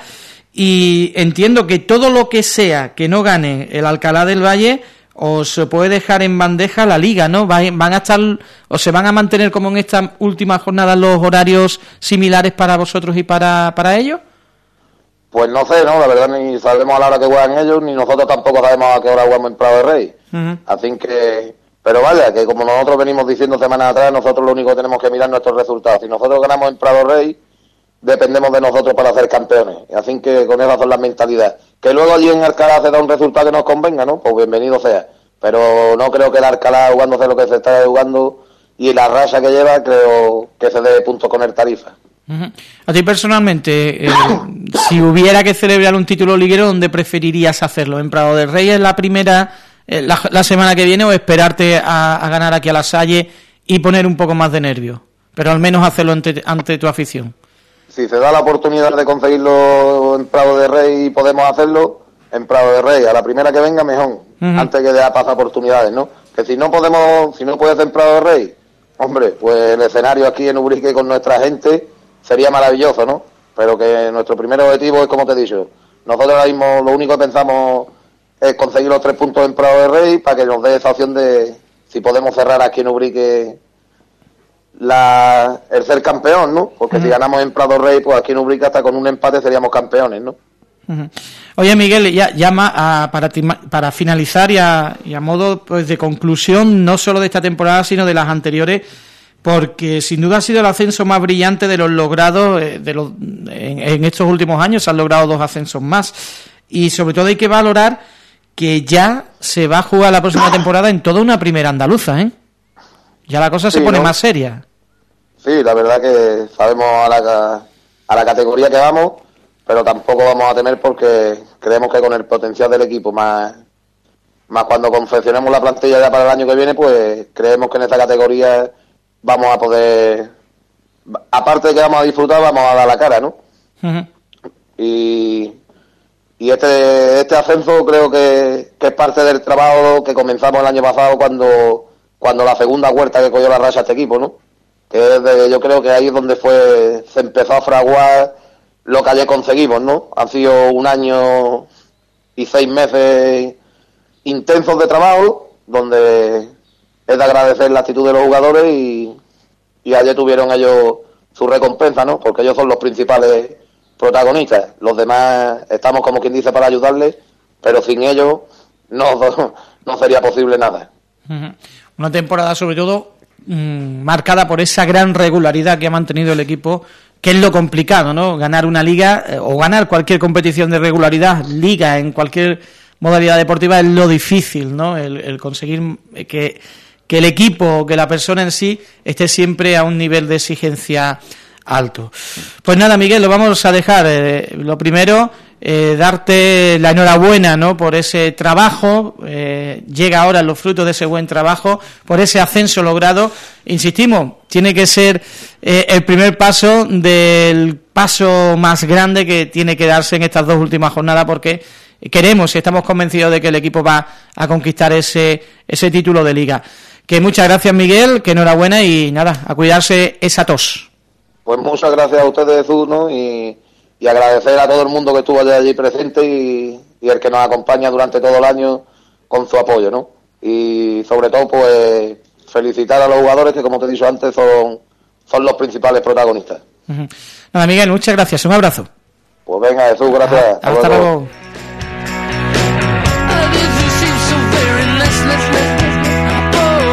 y entiendo que todo lo que sea que no gane el Alcalá del Valle os puede dejar en bandeja la liga, ¿no? Van a estar o se van a mantener como en estas últimas jornadas los horarios similares para vosotros y para, para ellos? Pues no sé, ¿no? La verdad ni sabemos a la hora que juegan ellos, ni nosotros tampoco sabemos a qué hora jugamos en Prado de Rey. Así que pero vaya, que como nosotros venimos diciendo semanas atrás, nosotros lo único que tenemos que mirar nuestros resultados. Si nosotros ganamos en Prado Rey, dependemos de nosotros para ser campeones. Así que con esas son las mentalidades. Que luego allí en Alcalá se da un resultado que nos convenga, ¿no? Pues bienvenido sea. pero no creo que el Alcalá jugándose lo que se está jugando y la raza que lleva creo que se dé punto con el Tarifa. A ti personalmente, eh, si hubiera que celebrar un título liguero, ¿dónde preferirías hacerlo? ¿En Prado del Rey en la primera, eh, la, semana que viene o esperarte a, ganar aquí a la Salle y poner un poco más de nervio? Pero al menos hacerlo ante, tu afición. Si se da la oportunidad de conseguirlo en Prado de Rey y podemos hacerlo, en Prado de Rey, a la primera que venga mejor, antes que de pasar oportunidades, ¿no? Que si no podemos, si no puedes en Prado de Rey, hombre, pues el escenario aquí en Ubrique con nuestra gente sería maravilloso, ¿no? Pero que nuestro primer objetivo es, como te he dicho, nosotros ahora mismo lo único que pensamos es conseguir los tres puntos en Prado de Rey para que nos dé esa opción de si podemos cerrar aquí en Ubrique la, el ser campeón, ¿no? Porque si ganamos en Prado Rey, pues aquí en Ubrique hasta con un empate seríamos campeones, ¿no? Oye Miguel, ya, llama para, para finalizar y a, y a modo pues, de conclusión, no solo de esta temporada, sino de las anteriores, porque sin duda ha sido el ascenso más brillante de los logrados eh, de los, en, estos últimos años, se han logrado dos ascensos más. Y sobre todo hay que valorar que ya se va a jugar la próxima temporada en toda una primera andaluza, ¿eh? Ya la cosa se pone más seria. Sí, la verdad que sabemos a la, a la categoría que vamos, pero tampoco vamos a temer porque creemos que con el potencial del equipo, más, más cuando confeccionemos la plantilla ya para el año que viene, pues creemos que en esta categoría vamos a poder, aparte de que vamos a disfrutar, vamos a dar la cara, ¿no? Y, y este, este ascenso creo que, es parte del trabajo que comenzamos el año pasado cuando, cuando la segunda vuelta que cogió la racha este equipo, ¿no? Que es yo creo que ahí es donde fue, se empezó a fraguar lo que ayer conseguimos, ¿no? Han sido un año y seis meses intensos de trabajo, donde es de agradecer la actitud de los jugadores y, y ayer tuvieron ellos su recompensa, ¿no? Porque ellos son los principales protagonistas. Los demás estamos como quien dice para ayudarles, pero sin ellos no, no sería posible nada. Una temporada sobre todo mm, marcada por esa gran regularidad que ha mantenido el equipo, que es lo complicado, ¿no? Ganar una liga eh, o ganar cualquier competición de regularidad, liga en cualquier modalidad deportiva es lo difícil, ¿no? el conseguir que que el equipo, que la persona en sí esté siempre a un nivel de exigencia alto. Pues nada, Miguel, lo vamos a dejar. Eh, lo primero, eh, darte la enhorabuena ¿no? por ese trabajo, eh, llega ahora los frutos de ese buen trabajo, por ese ascenso logrado. Insistimos, tiene que ser el primer paso del paso más grande que tiene que darse en estas dos últimas jornadas porque queremos y estamos convencidos de que el equipo va a conquistar ese, ese título de liga. Que muchas gracias, Miguel, que enhorabuena y nada, a cuidarse esa tos. Pues muchas gracias a ustedes, ¿no? Y, agradecer a todo el mundo que estuvo allí presente y, el que nos acompaña durante todo el año con su apoyo, ¿no? Y sobre todo, pues felicitar a los jugadores que, como te he dicho antes, son, son los principales protagonistas. Nada, Miguel, muchas gracias. Un abrazo. Pues venga, Jesús, gracias. hasta, luego.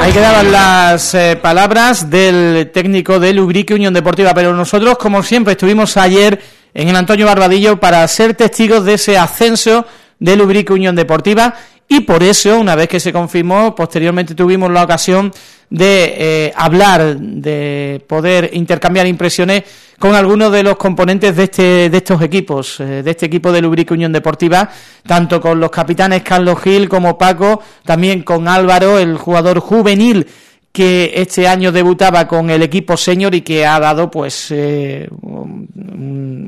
Ahí quedaban las eh, palabras del técnico de Lubrique Unión Deportiva, pero nosotros, como siempre, estuvimos ayer en el Antonio Barbadillo para ser testigos de ese ascenso de Lubrique Unión Deportiva y por eso, una vez que se confirmó, posteriormente tuvimos la ocasión de eh, hablar, de poder intercambiar impresiones con algunos de los componentes de este de estos equipos, eh, de este equipo de Lubrique Unión Deportiva, tanto con los capitanes Carlos Gil como Paco, también con Álvaro, el jugador juvenil que este año debutaba con el equipo senior y que ha dado pues eh,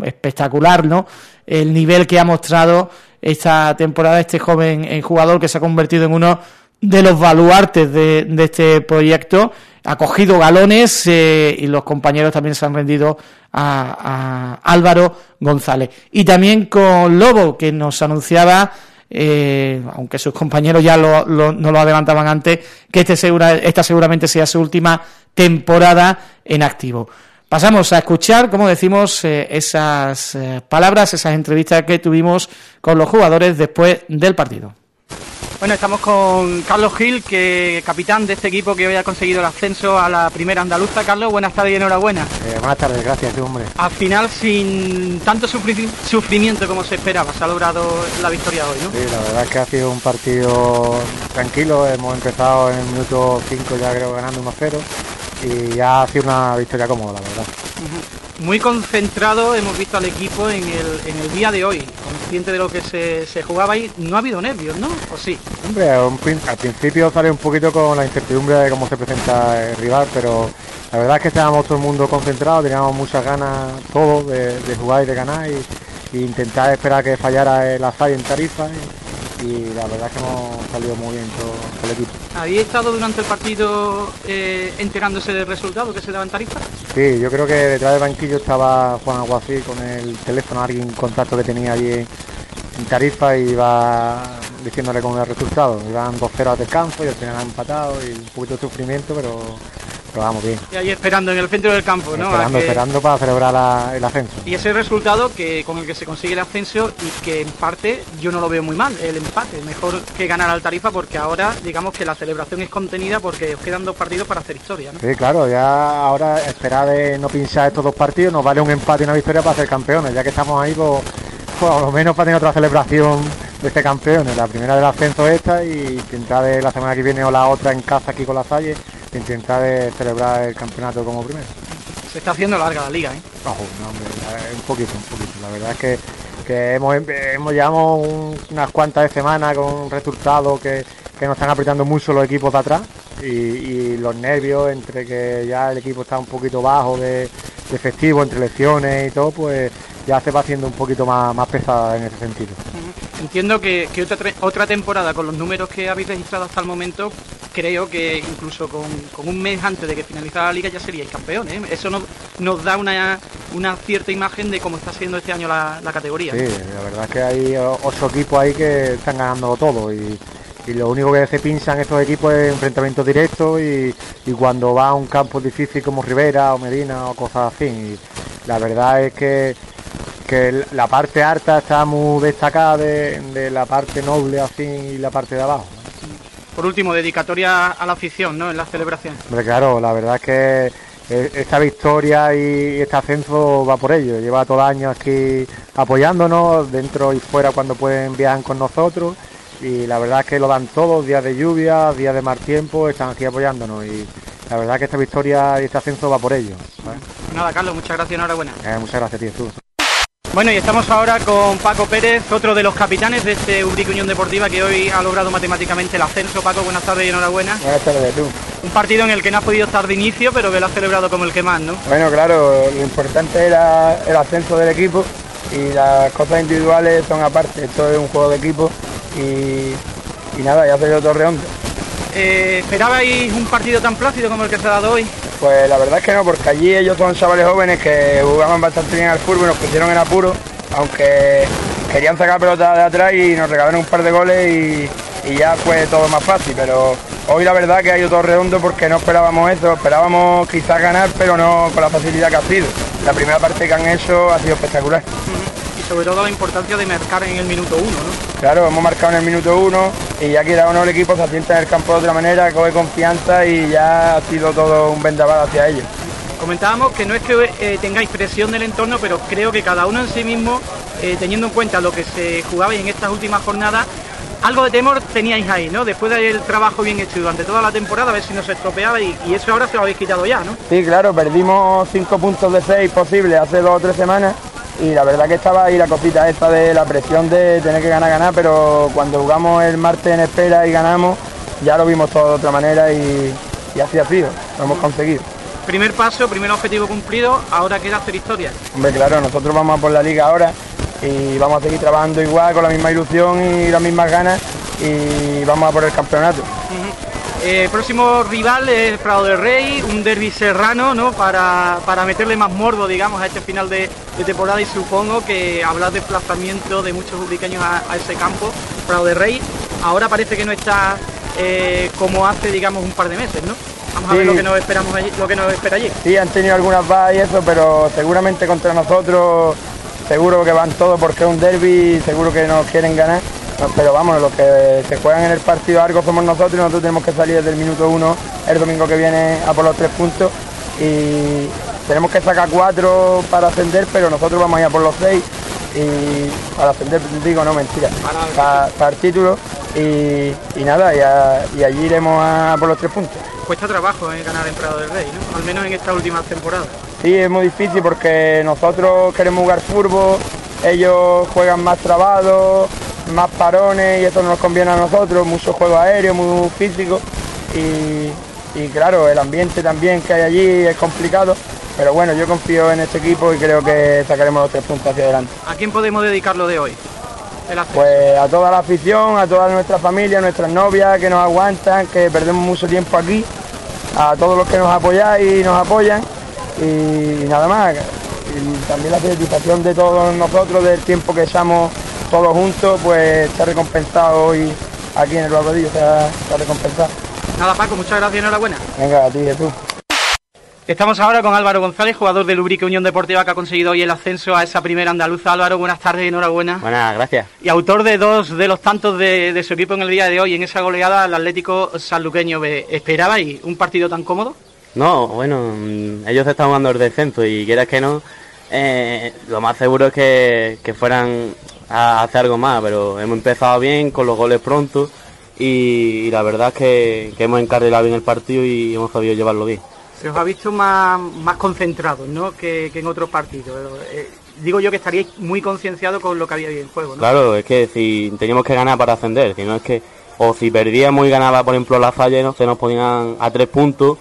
espectacular, ¿no? El nivel que ha mostrado esta temporada este joven jugador que se ha convertido en uno de los baluartes de, este proyecto, ha cogido galones eh, y los compañeros también se han rendido a, Álvaro González. Y también con Lobo, que nos anunciaba, eh, aunque sus compañeros ya lo, no lo adelantaban antes, que este segura, esta seguramente sea su última temporada en activo. Pasamos a escuchar, como decimos, eh, esas palabras, esas entrevistas que tuvimos con los jugadores después del partido. Bueno, estamos con Carlos Gil, que capitán de este equipo que hoy ha conseguido el ascenso a la primera andaluza. Carlos, buenas tardes y enhorabuena. Eh, buenas tardes, gracias, hombre. Al final, sin tanto sufrimiento como se esperaba, se ha logrado la victoria hoy, ¿no? Sí, la verdad es que ha sido un partido tranquilo. Hemos empezado en el minuto 5 ya creo ganando 1-0 y ya ha sido una victoria cómoda, la verdad muy concentrado hemos visto al equipo en el, en el día de hoy, consciente de lo que se, se, jugaba ahí. No ha habido nervios, ¿no? ¿O sí? Hombre, al principio sale un poquito con la incertidumbre de cómo se presenta el rival, pero la verdad es que estábamos todo el mundo concentrado, teníamos muchas ganas todos de, jugar y de ganar y, intentar esperar que fallara el azar en Tarifa y la verdad es que hemos salido muy bien todo, el equipo. ¿Habéis estado durante el partido eh, enterándose del resultado que se daba en Tarifa? Sí, yo creo que detrás del banquillo estaba Juan Aguacil con el teléfono, alguien contacto que tenía allí en Tarifa y iba diciéndole cómo era el resultado. Iban 2-0 a descanso y al final han empatado y un poquito de sufrimiento, pero vamos bien. Y ahí esperando en el centro del campo, ¿no? Esperando, esperando para celebrar el ascenso. Y ese resultado que con el que se consigue el ascenso y que en parte yo no lo veo muy mal, el empate. Mejor que ganar al Tarifa porque ahora digamos que la celebración es contenida porque os quedan dos partidos para hacer historia, ¿no? Sí, claro, ya ahora esperar de no pinchar estos dos partidos nos vale un empate y una victoria para ser campeones, ya que estamos ahí pues, pues a lo menos para tener otra celebración de este campeón, la primera del ascenso esta y intentar de la semana que viene o la otra en casa aquí con la Salle intentar de celebrar el campeonato como primero. Se está haciendo larga la liga, ¿eh? no, hombre, un poquito, un poquito. La verdad es que, que hemos, hemos llevado unas cuantas de semanas con resultados que, que nos están apretando mucho los equipos de atrás y, los nervios entre que ya el equipo está un poquito bajo de, de festivo, entre lesiones y todo, pues ya se va haciendo un poquito más, más pesada en ese sentido. Entiendo que, otra, otra temporada con los números que habéis registrado hasta el momento, creo que incluso con, un mes antes de que finalizara la liga ya seríais campeones. ¿eh? Eso nos, da una, una, cierta imagen de cómo está siendo este año la, categoría. Sí, la verdad es que hay ocho equipos ahí que están ganando todo y, lo único que se pinchan estos equipos es enfrentamientos directos y, y, cuando va a un campo difícil como Rivera o Medina o cosas así. Y la verdad es que que la parte alta está muy destacada de, la parte noble así y la parte de abajo. Por último, dedicatoria a la afición, ¿no? En la celebración. claro, la verdad es que e, esta victoria y este ascenso va por ello. Lleva todo el año aquí apoyándonos, dentro y fuera cuando pueden viajar con nosotros. Y la verdad es que lo dan todos, días de lluvia, días de mal tiempo, están aquí apoyándonos. Y la verdad es que esta victoria y este ascenso va por ello. Nada, Carlos, muchas gracias, enhorabuena. Eh, muchas gracias, tío. Tú. Bueno, y estamos ahora con Paco Pérez, otro de los capitanes de este Ubrique Unión Deportiva que hoy ha logrado matemáticamente el ascenso. Paco, buenas tardes y enhorabuena. Buenas tardes, tú. Un partido en el que no ha podido estar de inicio, pero que lo ha celebrado como el que más, ¿no? Bueno, claro, lo importante era el ascenso del equipo y las cosas individuales son aparte. Esto es un juego de equipo y, nada, ya se dio Torreón. Eh, ¿Esperabais un partido tan plácido como el que se ha dado hoy? Pues la verdad es que no, porque allí ellos son chavales jóvenes que jugaban bastante bien al fútbol y nos pusieron en apuro, aunque querían sacar pelota de atrás y nos regalaron un par de goles y, ya fue todo más fácil, pero hoy la verdad que ha ido todo redondo porque no esperábamos eso, esperábamos quizás ganar, pero no con la facilidad que ha sido. La primera parte que han hecho ha sido espectacular sobre todo la importancia de marcar en el minuto uno, ¿no? Claro, hemos marcado en el minuto uno y ya queda uno el equipo se asienta en el campo de otra manera, coge confianza y ya ha sido todo un vendaval hacia ellos. Comentábamos que no es que eh, tengáis presión del entorno, pero creo que cada uno en sí mismo, eh, teniendo en cuenta lo que se jugaba en estas últimas jornadas, algo de temor teníais ahí, ¿no? Después del trabajo bien hecho durante toda la temporada, a ver si no se estropeaba y, y, eso ahora se lo habéis quitado ya, ¿no? Sí, claro, perdimos cinco puntos de seis posibles hace dos o tres semanas y la verdad que estaba ahí la copita esta de la presión de tener que ganar, ganar, pero cuando jugamos el martes en espera y ganamos, ya lo vimos todo de otra manera y, así ha sido, lo hemos conseguido. Primer paso, primer objetivo cumplido, ahora queda hacer historia. Hombre, claro, nosotros vamos a por la liga ahora y vamos a seguir trabajando igual, con la misma ilusión y las mismas ganas y vamos a por el campeonato. Eh, próximo rival es Prado del Rey, un derby serrano, ¿no? Para, meterle más morbo, digamos, a este final de, temporada y supongo que hablar de desplazamiento de muchos ubiqueños a, ese campo, Prado del Rey, ahora parece que no está eh, como hace, digamos, un par de meses, ¿no? Vamos a ver lo que nos esperamos allí, lo que nos espera allí. Sí, han tenido algunas bajas y eso, pero seguramente contra nosotros seguro que van todos porque es un derby, seguro que nos quieren ganar pero vamos, los que se juegan en el partido algo somos nosotros y nosotros tenemos que salir desde el minuto uno el domingo que viene a por los tres puntos y tenemos que sacar cuatro para ascender, pero nosotros vamos a ir a por los seis y para ascender, digo, no, mentira, para, el título y, nada, y, allí iremos a por los tres puntos. Cuesta trabajo eh, ganar en Prado del Rey, ¿no? Al menos en esta última temporada. Sí, es muy difícil porque nosotros queremos jugar fútbol, ellos juegan más trabados, más parones y eso nos conviene a nosotros, mucho juego aéreo, muy físico y, y claro, el ambiente también que hay allí es complicado, pero bueno, yo confío en este equipo y creo que sacaremos los tres puntos hacia adelante. ¿A quién podemos dedicarlo de hoy? Pues a toda la afición, a toda nuestra familia, a nuestras novias que nos aguantan, que perdemos mucho tiempo aquí, a todos los que nos apoyáis y nos apoyan y nada más. Y también la satisfacción de todos nosotros del tiempo que echamos todos juntos, pues ha recompensado hoy aquí en el Barbadillo, se ha, recompensado. Nada Paco, muchas gracias y enhorabuena. Venga, a ti, tú. Estamos ahora con Álvaro González, jugador de Lubrique Unión Deportiva que ha conseguido hoy el ascenso a esa primera andaluza. Álvaro, buenas tardes y enhorabuena. Buenas, gracias. Y autor de dos de los tantos de, su equipo en el día de hoy, en esa goleada al Atlético Sanluqueño. ¿Esperabais un partido tan cómodo? No, bueno, mm, ellos están jugando el descenso y quieras que no, eh, lo más seguro es que, fueran a hacer algo más, pero hemos empezado bien con los goles pronto y, la verdad es que, hemos encarrilado bien el partido y hemos sabido llevarlo bien se os ha visto más, más concentrados ¿no? que, en otros partidos. Eh, digo yo que estaríais muy concienciados con lo que había en juego. ¿no? Claro, es que si teníamos que ganar para ascender, si no es que, o si perdíamos y ganaba, por ejemplo, la falla, ¿no? se nos ponían a tres puntos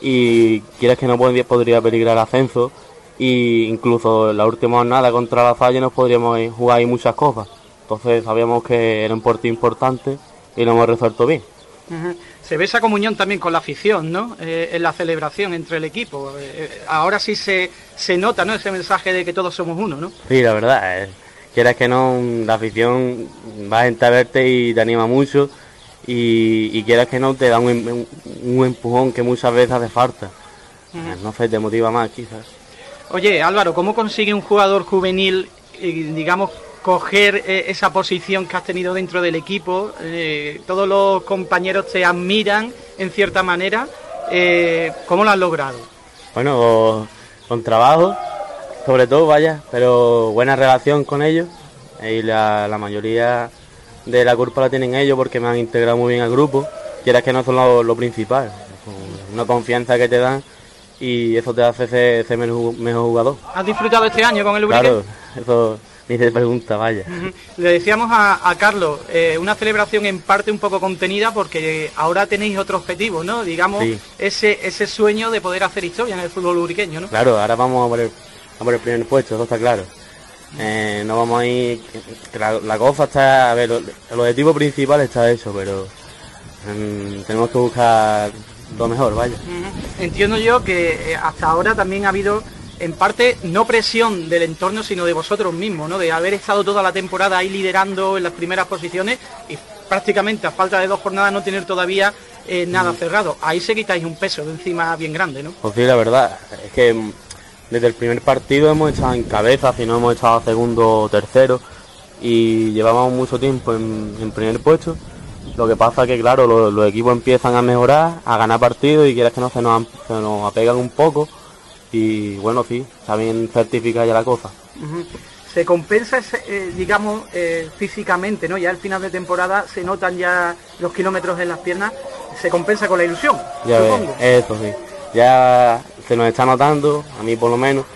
y quieres que no podría peligrar el ascenso y incluso en la última jornada contra la falla nos podríamos jugar ahí muchas cosas. Entonces sabíamos que era un partido importante y lo hemos resuelto bien se ve esa comunión también con la afición, ¿no? Eh, en la celebración entre el equipo. Eh, eh, ahora sí se, se nota, ¿no? Ese mensaje de que todos somos uno, ¿no? Sí, la verdad. quieras que no, la afición va a verte y te anima mucho. Y, quieras que no, te da un, empujón que muchas veces hace falta. No sé, te motiva más quizás. Oye, Álvaro, ¿cómo consigue un jugador juvenil, digamos, coger eh, esa posición que has tenido dentro del equipo. Eh, todos los compañeros te admiran en cierta manera. Eh, ¿Cómo lo has logrado? Bueno, con trabajo, sobre todo, vaya, pero buena relación con ellos. Y la, mayoría de la culpa la tienen ellos porque me han integrado muy bien al grupo. Quieras que no son lo, principal, una confianza que te dan y eso te hace ser, mejor, jugador. ¿Has disfrutado este año con el Ubrique? Claro, eso ni se pregunta, vaya. Le decíamos a, Carlos, eh, una celebración en parte un poco contenida porque ahora tenéis otro objetivo, ¿no? Digamos, ese ese sueño de poder hacer historia en el fútbol uriqueño, ¿no? Claro, ahora vamos a por el, a por el primer puesto, eso está claro. Eh, no vamos a ir... La, cosa está... A ver, el objetivo principal está hecho, pero mm, tenemos que buscar lo mejor, vaya. Entiendo yo que eh, hasta ahora también ha habido en parte no presión del entorno, sino de vosotros mismos, ¿no? De haber estado toda la temporada ahí liderando en las primeras posiciones y prácticamente a falta de dos jornadas no tener todavía eh, nada mm. cerrado. Ahí se quitáis un peso de encima bien grande, ¿no? Pues sí, la verdad, es que mm, desde el primer partido hemos estado en cabeza, si no hemos estado segundo o tercero y llevábamos mucho tiempo en, primer puesto. Lo que pasa es que, claro, los, equipos empiezan a mejorar, a ganar partidos y quieras que no se nos, se nos apegan un poco y bueno, sí, también certifica ya la cosa. Se compensa, eh, digamos, eh, físicamente, ¿no? Ya al final de temporada se notan ya los kilómetros en las piernas, se compensa con la ilusión, ya supongo. eso sí. Ya se nos está notando, a mí por lo menos,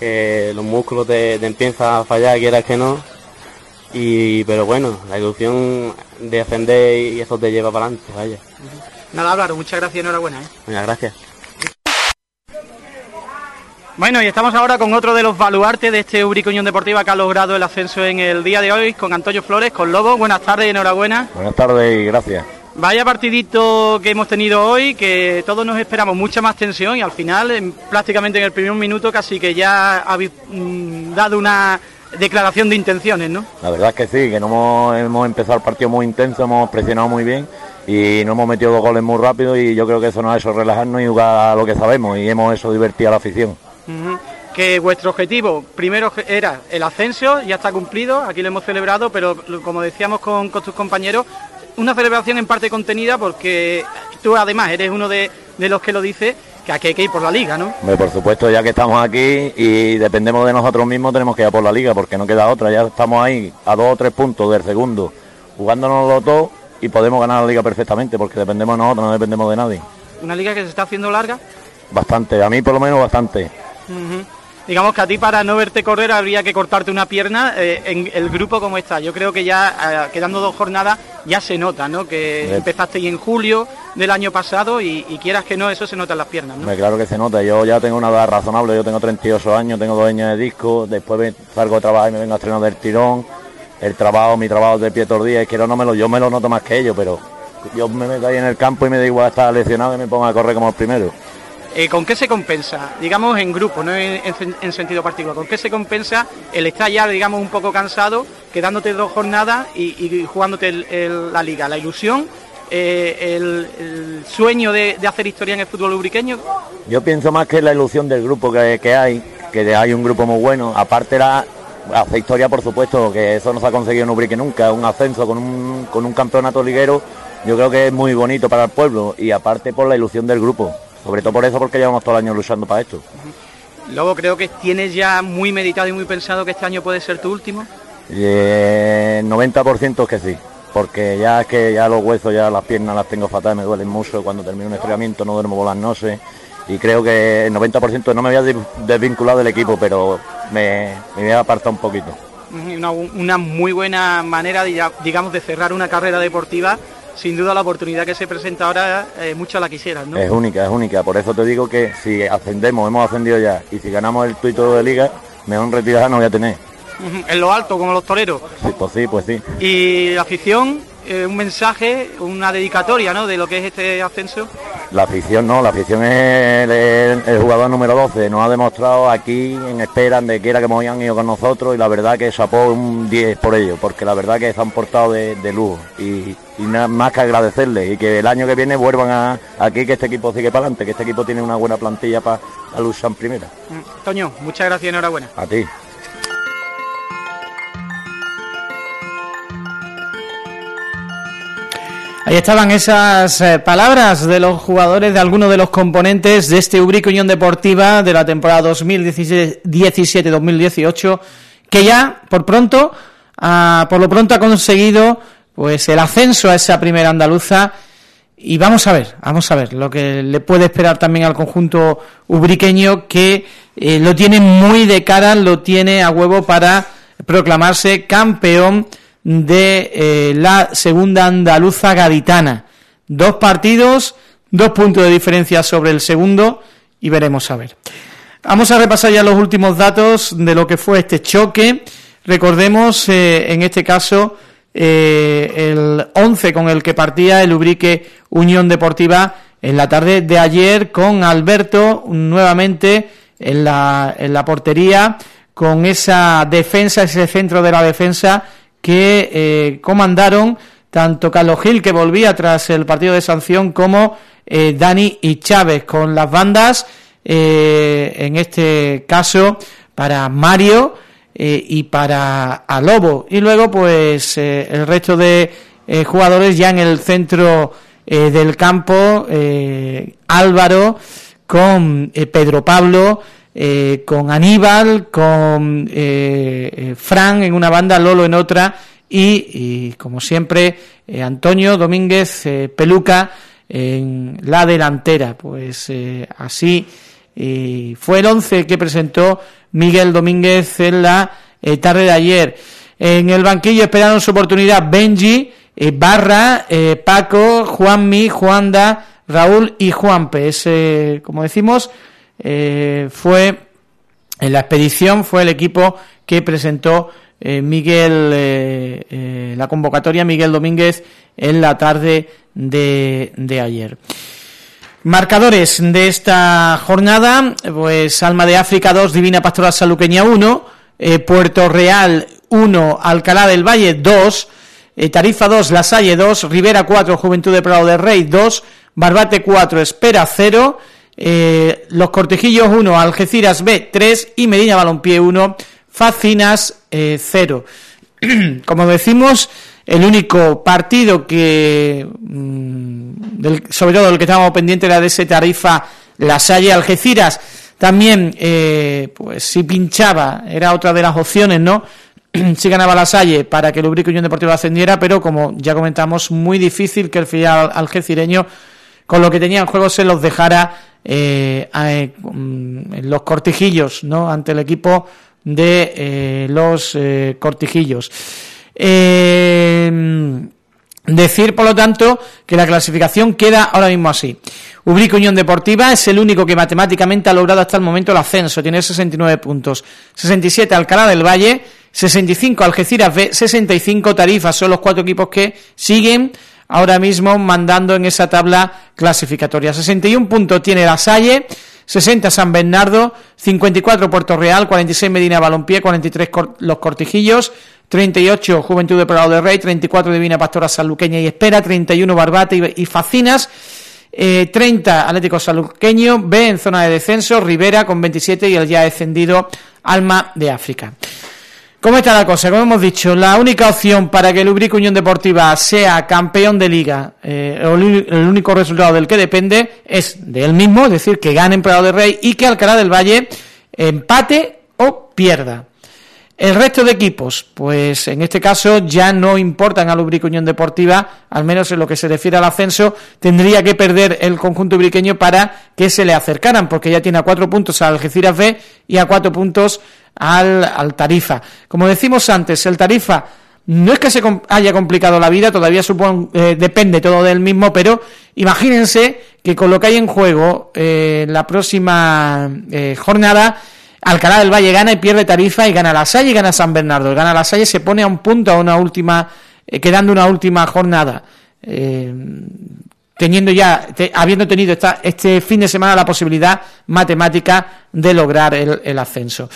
que los músculos te, empiezan a fallar, quieras que no. Y, pero bueno, la ilusión de ascender y eso te lleva para adelante, vaya. Nada, hablar, muchas gracias y enhorabuena. ¿eh? Muchas gracias. Bueno, y estamos ahora con otro de los baluartes de este Ubrique Unión Deportiva que ha logrado el ascenso en el día de hoy, con Antonio Flores, con Lobo. Buenas tardes y enhorabuena. Buenas tardes y gracias. Vaya partidito que hemos tenido hoy, que todos nos esperamos mucha más tensión y al final, prácticamente en el primer minuto, casi que ya habéis mm, dado una declaración de intenciones, ¿no? La verdad es que sí, que no hemos, hemos empezado el partido muy intenso, hemos presionado muy bien y no hemos metido dos goles muy rápido y yo creo que eso nos ha hecho relajarnos y jugar a lo que sabemos y hemos hecho divertir a la afición. que vuestro objetivo primero era el ascenso, ya está cumplido, aquí lo hemos celebrado, pero como decíamos con, tus compañeros, una celebración en parte contenida porque tú además eres uno de, los que lo dice, que aquí hay que ir por la liga, ¿no? por supuesto, ya que estamos aquí y dependemos de nosotros mismos, tenemos que ir por la liga porque no queda otra, ya estamos ahí a dos o tres puntos del segundo, jugándonos los dos y podemos ganar la liga perfectamente porque dependemos de nosotros, no dependemos de nadie. ¿Una liga que se está haciendo larga? Bastante, a mí por lo menos bastante digamos que a ti para no verte correr habría que cortarte una pierna eh, en el grupo como está. Yo creo que ya eh, quedando dos jornadas ya se nota, ¿no? Que empezaste ahí en julio del año pasado y, quieras que no, eso se nota en las piernas, ¿no? Claro que se nota, yo ya tengo una edad razonable, yo tengo 38 años, tengo dos años de disco, después salgo de trabajar y me vengo a estrenar del tirón, el trabajo, mi trabajo de pie todos los días, quiero no me lo, yo me lo noto más que ellos, pero yo me meto ahí en el campo y me da igual estar lesionado y me pongo a correr como el primero. Eh, ¿Con qué se compensa? Digamos en grupo, no en, sentido particular. ¿Con qué se compensa el estar ya, digamos, un poco cansado, quedándote dos jornadas y, jugándote la liga? ¿La ilusión? Eh, el, sueño de, hacer historia en el fútbol ubriqueño? Yo pienso más que la ilusión del grupo que, hay, que hay un grupo muy bueno. Aparte la hace historia, por supuesto, que eso no se ha conseguido en Ubrique nunca, un ascenso con un, con un campeonato liguero, yo creo que es muy bonito para el pueblo y aparte por la ilusión del grupo. Sobre todo por eso, porque llevamos todo el año luchando para esto. Luego creo que tienes ya muy meditado y muy pensado que este año puede ser tu último. Eh, 90% es que sí, porque ya es que ya los huesos, ya las piernas las tengo fatales, me duelen mucho. Cuando termino un entrenamiento no duermo por las noches y creo que el 90% no me voy a desvincular del equipo, pero me, me voy a apartar un poquito. Una, una muy buena manera, digamos, de cerrar una carrera deportiva sin duda la oportunidad que se presenta ahora eh, muchas la quisieran, ¿no? Es única, es única. Por eso te digo que si ascendemos, hemos ascendido ya, y si ganamos el tuito de liga, mejor retirada no voy a tener. En lo alto, como los toreros. Sí, pues sí, pues sí. Y la afición, eh, un mensaje, una dedicatoria, ¿no? De lo que es este ascenso. La afición no, la afición es el, jugador número 12, nos ha demostrado aquí en espera donde quiera que me hayan ido con nosotros y la verdad que apó un 10 por ello, porque la verdad que se han portado de, lujo y, nada más que agradecerles y que el año que viene vuelvan a, aquí que este equipo sigue para adelante, que este equipo tiene una buena plantilla para la luchar en primera. Toño, muchas gracias y enhorabuena. A ti. Ahí estaban esas eh, palabras de los jugadores de algunos de los componentes de este Ubrique Unión Deportiva de la temporada 2017-2018 que ya por pronto por lo pronto ha conseguido pues el ascenso a esa primera andaluza. Y vamos a ver, vamos a ver lo que le puede esperar también al conjunto ubriqueño que eh, lo tiene muy de cara, lo tiene a huevo para proclamarse campeón de eh, la segunda andaluza gaditana. Dos partidos, dos puntos de diferencia sobre el segundo y veremos a ver. Vamos a repasar ya los últimos datos de lo que fue este choque. Recordemos, eh, en este caso, eh, el 11 con el que partía el Ubrique Unión Deportiva en la tarde de ayer con Alberto nuevamente en la, en la portería con esa defensa, ese centro de la defensa que eh, comandaron tanto Carlos Gil, que volvía tras el partido de sanción, como eh, Dani y Chávez, con las bandas, eh, en este caso, para Mario y para Alobo. Y luego, pues, el resto de jugadores ya en el centro del campo, Álvaro, con Pedro Pablo, eh, con Aníbal, con eh, eh, Fran en una banda, Lolo en otra y, como siempre Antonio Domínguez Peluca en la delantera. Pues así fue el once que presentó Miguel Domínguez en la tarde de ayer. En el banquillo esperaron su oportunidad Benji, Barra, Paco, Juanmi, Juanda, Raúl y Juanpe. Es, como decimos, eh, fue en la expedición fue el equipo que presentó eh, Miguel eh, la convocatoria Miguel Domínguez en la tarde de, de ayer. Marcadores de esta jornada, pues Alma de África 2, Divina Pastoral Saluqueña 1, Puerto Real 1, Alcalá del Valle 2, Tarifa 2, La Salle 2, Rivera 4, Juventud de Prado del Rey 2, Barbate 4, Espera 0, eh, Los Cortejillos 1, Algeciras B 3 y Medina Balompié 1, Facinas 0. Como decimos, el único partido que, mm, sobre todo el que estábamos pendientes era de ese tarifa La Salle Algeciras, también, eh, pues si pinchaba, era otra de las opciones, ¿no?, si ganaba la Salle para que el Ubrico Unión Deportivo ascendiera, pero como ya comentamos, muy difícil que el filial algecireño, con lo que tenía en juego, se los dejara eh, eh los cortijillos, ¿no?, ante el equipo de eh, los eh, cortijillos. decir, por lo tanto, que la clasificación queda ahora mismo así. Ubrico Unión Deportiva es el único que matemáticamente ha logrado hasta el momento el ascenso, tiene 69 puntos. 67 Alcalá del Valle, 65 Algeciras B, 65 Tarifa, son los cuatro equipos que siguen ahora mismo mandando en esa tabla clasificatoria. 61 puntos tiene La Salle, 60 San Bernardo, 54 Puerto Real, 46 Medina Balompié, 43 Los Cortijillos, 38 Juventud de Prado de Rey, 34 Divina Pastora Sanluqueña y Espera, 31 Barbate y, Facinas, 30 eh, Atlético Saluqueño, B en zona de descenso, Rivera con 27 y el ya descendido Alma de África. ¿Cómo está la cosa? Como hemos dicho, la única opción para que el Ubrico Unión Deportiva sea campeón de liga, eh, el único resultado del que depende es de él mismo, es decir, que gane en Prado de Rey y que Alcalá del Valle empate o pierda. El resto de equipos, pues en este caso ya no importan al Ubrico Unión Deportiva, al menos en lo que se refiere al ascenso, tendría que perder el conjunto ubriqueño para que se le acercaran, porque ya tiene a cuatro puntos al Algeciras B y a cuatro puntos al, Tarifa. Como decimos antes, el Tarifa no es que se haya complicado la vida, todavía supongo, eh, depende todo del mismo, pero imagínense que con lo que hay en juego eh, la próxima eh, jornada, Alcalá del Valle gana y pierde Tarifa y gana La Salle y gana San Bernardo. Gana La Salle se pone a un punto a una última, quedando una última jornada. teniendo ya, habiendo tenido esta, este fin de semana la posibilidad matemática de lograr el ascenso.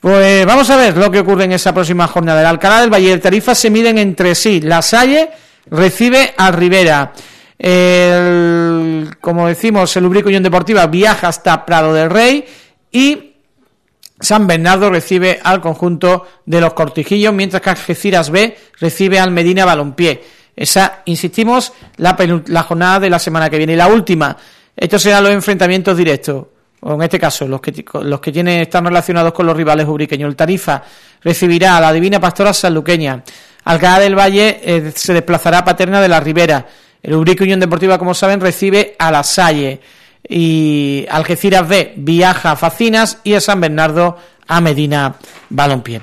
Pues vamos a ver lo que ocurre en esa próxima jornada. El Alcalá del Valle y el Tarifa se miden entre sí. La Salle recibe a Rivera. como decimos, el Ubrico Unión Deportiva viaja hasta Prado del Rey y San Bernardo recibe al conjunto de los Cortijillos, mientras que Algeciras B recibe al Medina Balompié. Esa, insistimos, la, la jornada de la semana que viene. Y la última, estos serán los enfrentamientos directos o en este caso los que, los que tienen, están relacionados con los rivales ubriqueños. El Tarifa recibirá a la Divina Pastora Sanluqueña. Alcalá del Valle eh, se desplazará a Paterna de la Ribera. El Ubrique Unión Deportiva, como saben, recibe a La Salle. Y Algeciras B viaja a Facinas y a San Bernardo a Medina Balompié.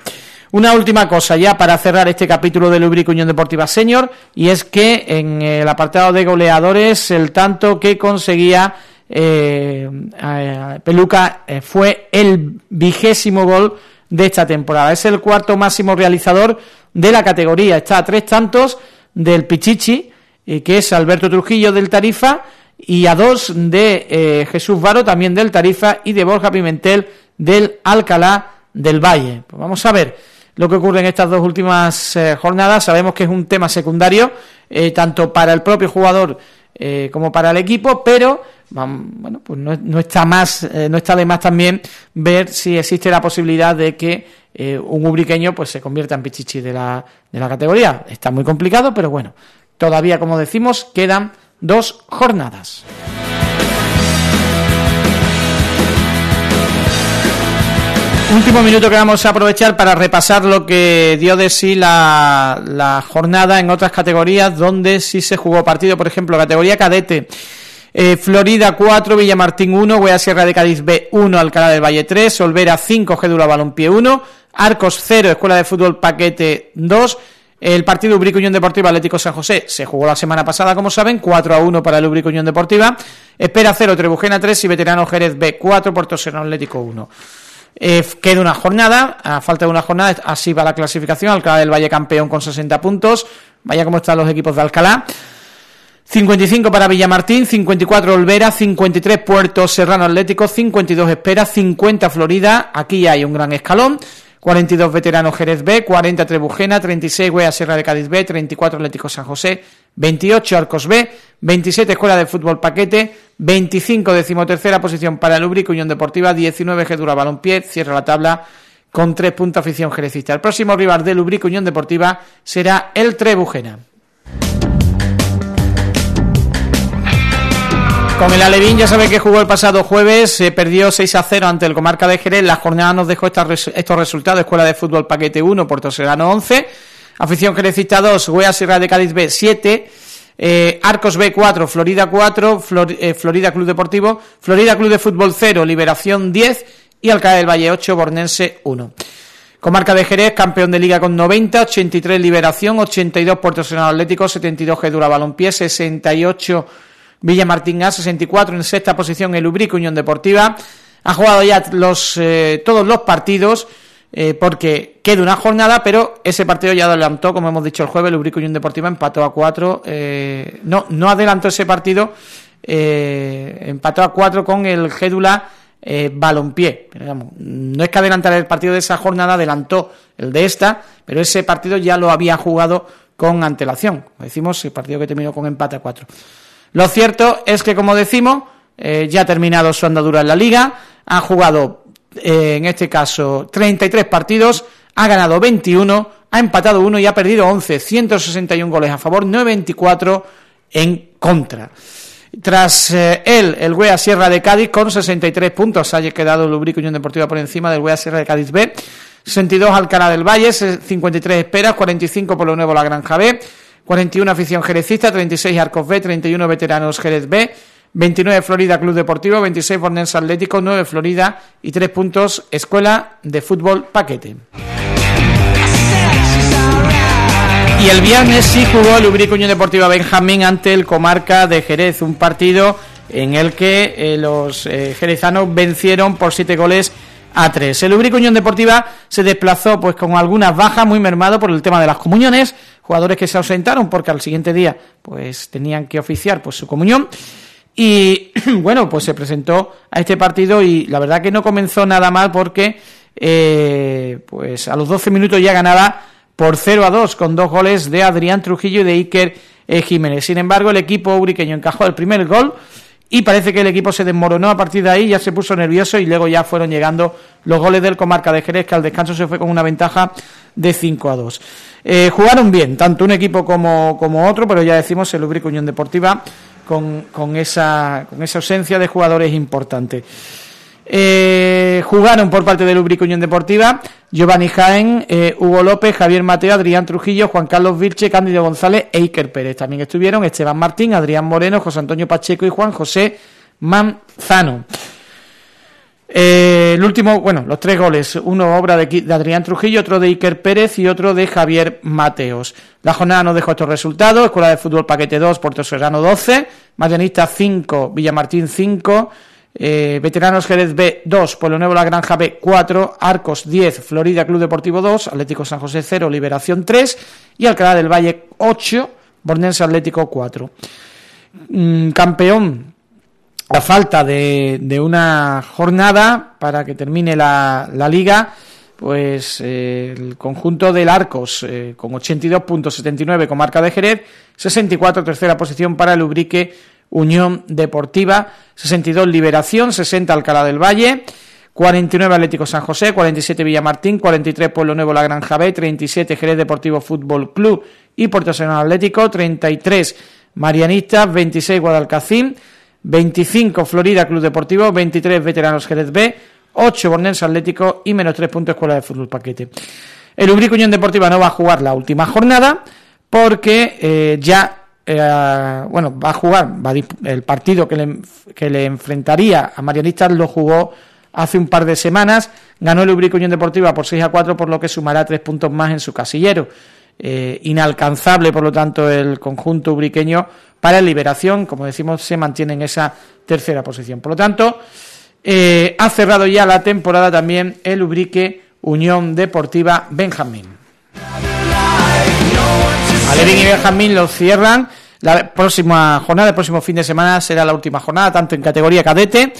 Una última cosa ya para cerrar este capítulo del Ubrique Unión Deportiva Senior y es que en el apartado de goleadores el tanto que conseguía eh, Peluca eh, fue el vigésimo gol de esta temporada. Es el cuarto máximo realizador de la categoría. Está a tres tantos del Pichichi, eh, que es Alberto Trujillo del Tarifa, y a dos de eh, Jesús Varo, también del Tarifa, y de Borja Pimentel del Alcalá del Valle. Pues vamos a ver lo que ocurre en estas dos últimas jornadas. Sabemos que es un tema secundario, tanto para el propio jugador como para el equipo, pero bueno, pues no, está más, eh, no está de más también ver si existe la posibilidad de que eh, un ubriqueño pues se convierta en pichichi de la, de la categoría. Está muy complicado, pero bueno, todavía como decimos quedan dos jornadas. Último minuto que vamos a aprovechar para repasar lo que dio de sí la, la jornada en otras categorías donde sí se jugó partido, por ejemplo, categoría cadete. Eh, Florida 4, Villamartín 1, Huea Sierra de Cádiz B 1, Alcalá del Valle 3, Olvera 5, Gédula Balompié 1, Arcos 0, Escuela de Fútbol Paquete 2, el partido Ubrico Unión Deportiva Atlético San José se jugó la semana pasada, como saben, 4 a 1 para el Ubrico Unión Deportiva, Espera 0, Trebujena 3 y Veterano Jerez B 4, Puerto Serrano Atlético 1. Eh, queda una jornada, a falta de una jornada, así va la clasificación, Alcalá del Valle campeón con 60 puntos, vaya como están los equipos de Alcalá. 55 para Villamartín, 54 Olvera, 53 Puerto Serrano Atlético, 52 Espera, 50 Florida, aquí hay un gran escalón, 42 veteranos Jerez B, 40 Trebujena, 36 Guea Sierra de Cádiz B, 34 Atlético San José, 28 Arcos B, 27 Escuela de Fútbol Paquete, 25 decimotercera posición para el Ubrico Unión Deportiva, 19 Gedura Balompié, cierra la tabla con 3 puntos afición jerecista. El próximo rival del Ubrico Unión Deportiva será el Trebujena. Con el Alevín ya sabe que jugó el pasado jueves, se perdió 6 a 0 ante el Comarca de Jerez, la jornada nos dejó estos resultados, Escuela de Fútbol Paquete 1, Puerto Serrano 11, Afición Jerecista 2, Huea Sierra de Cádiz B 7, eh, Arcos B 4, Florida 4, eh, Florida Club Deportivo, Florida Club de Fútbol 0, Liberación 10 y Alcalá del Valle 8, Bornense 1. Comarca de Jerez, campeón de liga con 90, 83 Liberación, 82 Puerto Serrano Atlético, 72 Gedura Balompié, 68 Villa Martín A, 64 en sexta posición el Ubrico Unión Deportiva. Ha jugado ya los eh, todos los partidos eh, porque queda una jornada, pero ese partido ya adelantó, como hemos dicho el jueves, el Ubrico Unión Deportiva empató a cuatro. Eh, no, no adelantó ese partido, empató a cuatro con el Gédula Balompié. no es que adelantar el partido de esa jornada, adelantó el de esta, pero ese partido ya lo había jugado con antelación. Decimos, el partido que terminó con empate a cuatro. Lo cierto es que, como decimos, eh, ya ha terminado su andadura en la Liga, ha jugado, eh, en este caso, 33 partidos, ha ganado 21, ha empatado 1 y ha perdido 11, 161 goles a favor, 94 en contra. Tras eh, él, el Wea Sierra de Cádiz con 63 puntos, ha quedado el Lubrico Unión Deportiva por encima del Wea Sierra de Cádiz B, 62 Alcalá del Valle, 53 Esperas, 45 por lo nuevo La Granja B, 41 afición jerecista, 36 Arcos B, 31 veteranos Jerez B, 29 Florida Club Deportivo, 26 Bornense Atlético, 9 Florida y 3 puntos Escuela de Fútbol Paquete. Y el viernes sí jugó el Ubrico Unión Deportiva Benjamín ante el Comarca de Jerez, un partido en el que eh, los eh, jerezanos vencieron por 7 goles a 3. El Ubrico Unión Deportiva se desplazó pues con algunas bajas, muy mermado por el tema de las comuniones, jugadores que se ausentaron porque al siguiente día pues tenían que oficiar pues su comunión y bueno, pues se presentó a este partido y la verdad que no comenzó nada mal porque eh, pues a los 12 minutos ya ganaba por 0 a 2 con dos goles de Adrián Trujillo y de Iker eh, Jiménez. Sin embargo, el equipo uriqueño encajó el primer gol y parece que el equipo se desmoronó a partir de ahí, ya se puso nervioso y luego ya fueron llegando los goles del Comarca de Jerez, que al descanso se fue con una ventaja de 5 a 2. Eh, jugaron bien, tanto un equipo como, como otro, pero ya decimos el Ubrico Unión Deportiva con, con, esa, con esa ausencia de jugadores importantes. Eh, jugaron por parte del Ubrico Unión Deportiva Giovanni Jaén, eh, Hugo López, Javier Mateo, Adrián Trujillo, Juan Carlos Virche, Cándido González e Iker Pérez. También estuvieron Esteban Martín, Adrián Moreno, José Antonio Pacheco y Juan José Manzano. Eh, el último, bueno, los tres goles, uno obra de, de, Adrián Trujillo, otro de Iker Pérez y otro de Javier Mateos. La jornada nos dejó estos resultados, Escuela de Fútbol Paquete 2, Puerto Serrano 12, Marianista 5, Villamartín 5, eh, Veteranos Jerez B 2, Pueblo Nuevo La Granja B 4, Arcos 10, Florida Club Deportivo 2, Atlético San José 0, Liberación 3 y Alcalá del Valle 8, Bornense Atlético 4. Mm, campeón a falta de, una jornada para que termine la, liga, pues eh, el conjunto del Arcos eh, con 82 puntos, 79 con marca de Jerez, 64 tercera posición para el Ubrique Unión Deportiva, 62 Liberación, 60 Alcalá del Valle, 49 Atlético San José, 47 Villamartín, 43 Pueblo Nuevo La Granja B, 37 Jerez Deportivo Fútbol Club y Puerto Serrano Atlético, 33 Marianistas, 26 Guadalcacín, 25 Florida Club Deportivo, 23 Veteranos Jerez B, 8 Bornense Atlético y menos 3 puntos Escuela de Fútbol Paquete. El Ubrico Unión Deportiva no va a jugar la última jornada porque eh, ya eh, bueno, va a jugar el partido que le, que le enfrentaría a Marianistas lo jugó hace un par de semanas, ganó el Ubrico Unión Deportiva por 6 a 4, por lo que sumará tres puntos más en su casillero. Eh, inalcanzable, por lo tanto, el conjunto ubriqueño para Liberación, como decimos, se mantiene en esa tercera posición. Por lo tanto, eh, ha cerrado ya la temporada también el Ubrique Unión Deportiva Benjamín. Alevín y Benjamín lo cierran. La próxima jornada, el próximo fin de semana será la última jornada, tanto en categoría cadete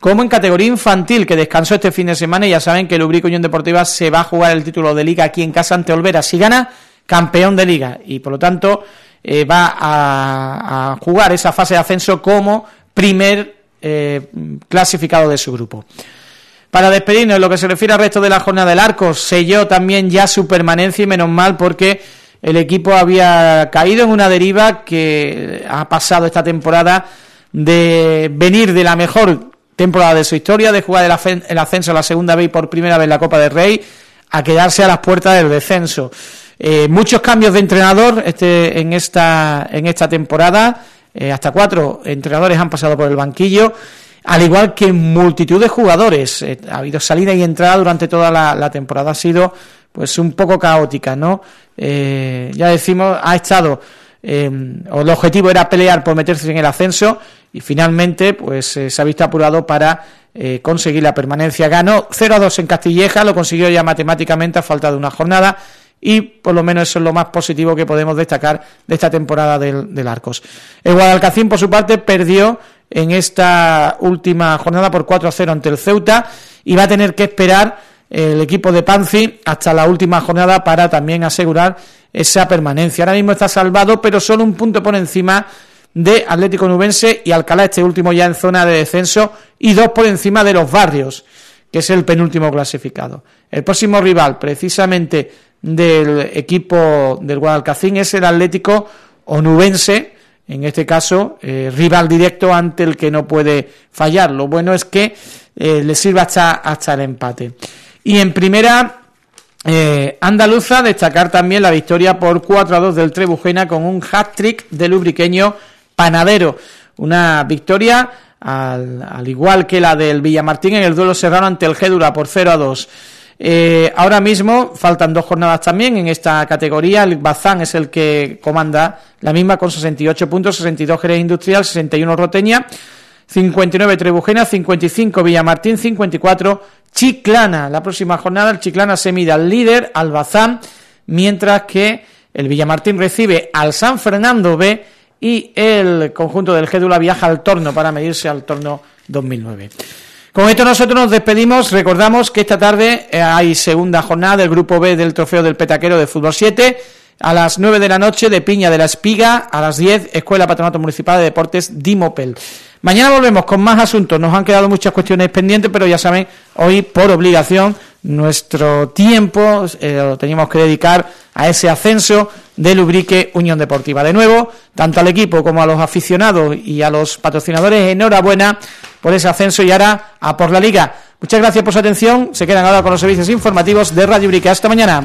como en categoría infantil, que descansó este fin de semana y ya saben que el Ubrico Unión Deportiva se va a jugar el título de Liga aquí en casa ante Olvera. Si gana, campeón de Liga y por lo tanto eh, va a, jugar esa fase de ascenso como primer eh, clasificado de su grupo. Para despedirnos, en lo que se refiere al resto de la jornada del arco, selló también ya su permanencia y menos mal porque el equipo había caído en una deriva que ha pasado esta temporada de venir de la mejor temporada de su historia, de jugar el ascenso la segunda vez por primera vez la Copa del Rey, a quedarse a las puertas del descenso. Eh, muchos cambios de entrenador este, en, esta, en esta temporada, eh, hasta cuatro entrenadores han pasado por el banquillo al igual que multitud de jugadores. Eh, ha habido salida y entrada durante toda la, temporada. Ha sido pues un poco caótica, ¿no? Eh, ya decimos, ha estado... Eh, el objetivo era pelear por meterse en el ascenso y finalmente pues se ha visto apurado para conseguir la permanencia. Ganó 0 a 2 en Castilleja, lo consiguió ya matemáticamente a falta de una jornada y por lo menos eso es lo más positivo que podemos destacar de esta temporada del, del Arcos. El Guadalcacín, por su parte, perdió en esta última jornada por 4 a 0 ante el Ceuta y va a tener que esperar el equipo de Panzi hasta la última jornada para también asegurar esa permanencia. Ahora mismo está salvado, pero solo un punto por encima de Atlético Nubense y Alcalá, este último ya en zona de descenso, y dos por encima de los Barrios, que es el penúltimo clasificado. El próximo rival, precisamente del equipo del Guadalcacín, es el Atlético Onubense, en este caso, eh, rival directo ante el que no puede fallar. Lo bueno es que eh, le sirva hasta, hasta el empate. Y en primera eh, andaluza, destacar también la victoria por 4 a 2 del Trebujena con un hat-trick del ubriqueño Panadero. Una victoria al, al, igual que la del Villamartín en el duelo serrano ante el Gédura por 0 a 2. Eh, ahora mismo faltan dos jornadas también en esta categoría. El Bazán es el que comanda la misma con 68 puntos, 62 Jerez Industrial, 61 Roteña, 59 Trebujena, 55 Villamartín, 54 Chiclana. La próxima jornada el Chiclana se mide al líder, al Bazán, mientras que el Villamartín recibe al San Fernando B y el conjunto del Gédula viaja al torno para medirse al torno 2009. Con esto nosotros nos despedimos. Recordamos que esta tarde eh, hay segunda jornada del Grupo B del Trofeo del Petaquero de Fútbol 7. A las 9 de la noche de Piña de la Espiga. A las 10, Escuela Patronato Municipal de Deportes Dimopel. Mañana volvemos con más asuntos. Nos han quedado muchas cuestiones pendientes, pero ya saben, hoy por obligación nuestro tiempo eh, lo teníamos que dedicar a ese ascenso del Ubrique Unión Deportiva. De nuevo, tanto al equipo como a los aficionados y a los patrocinadores, enhorabuena por ese ascenso y ahora a por la Liga. Muchas gracias por su atención. Se quedan ahora con los servicios informativos de Radio Ubrique. Hasta mañana.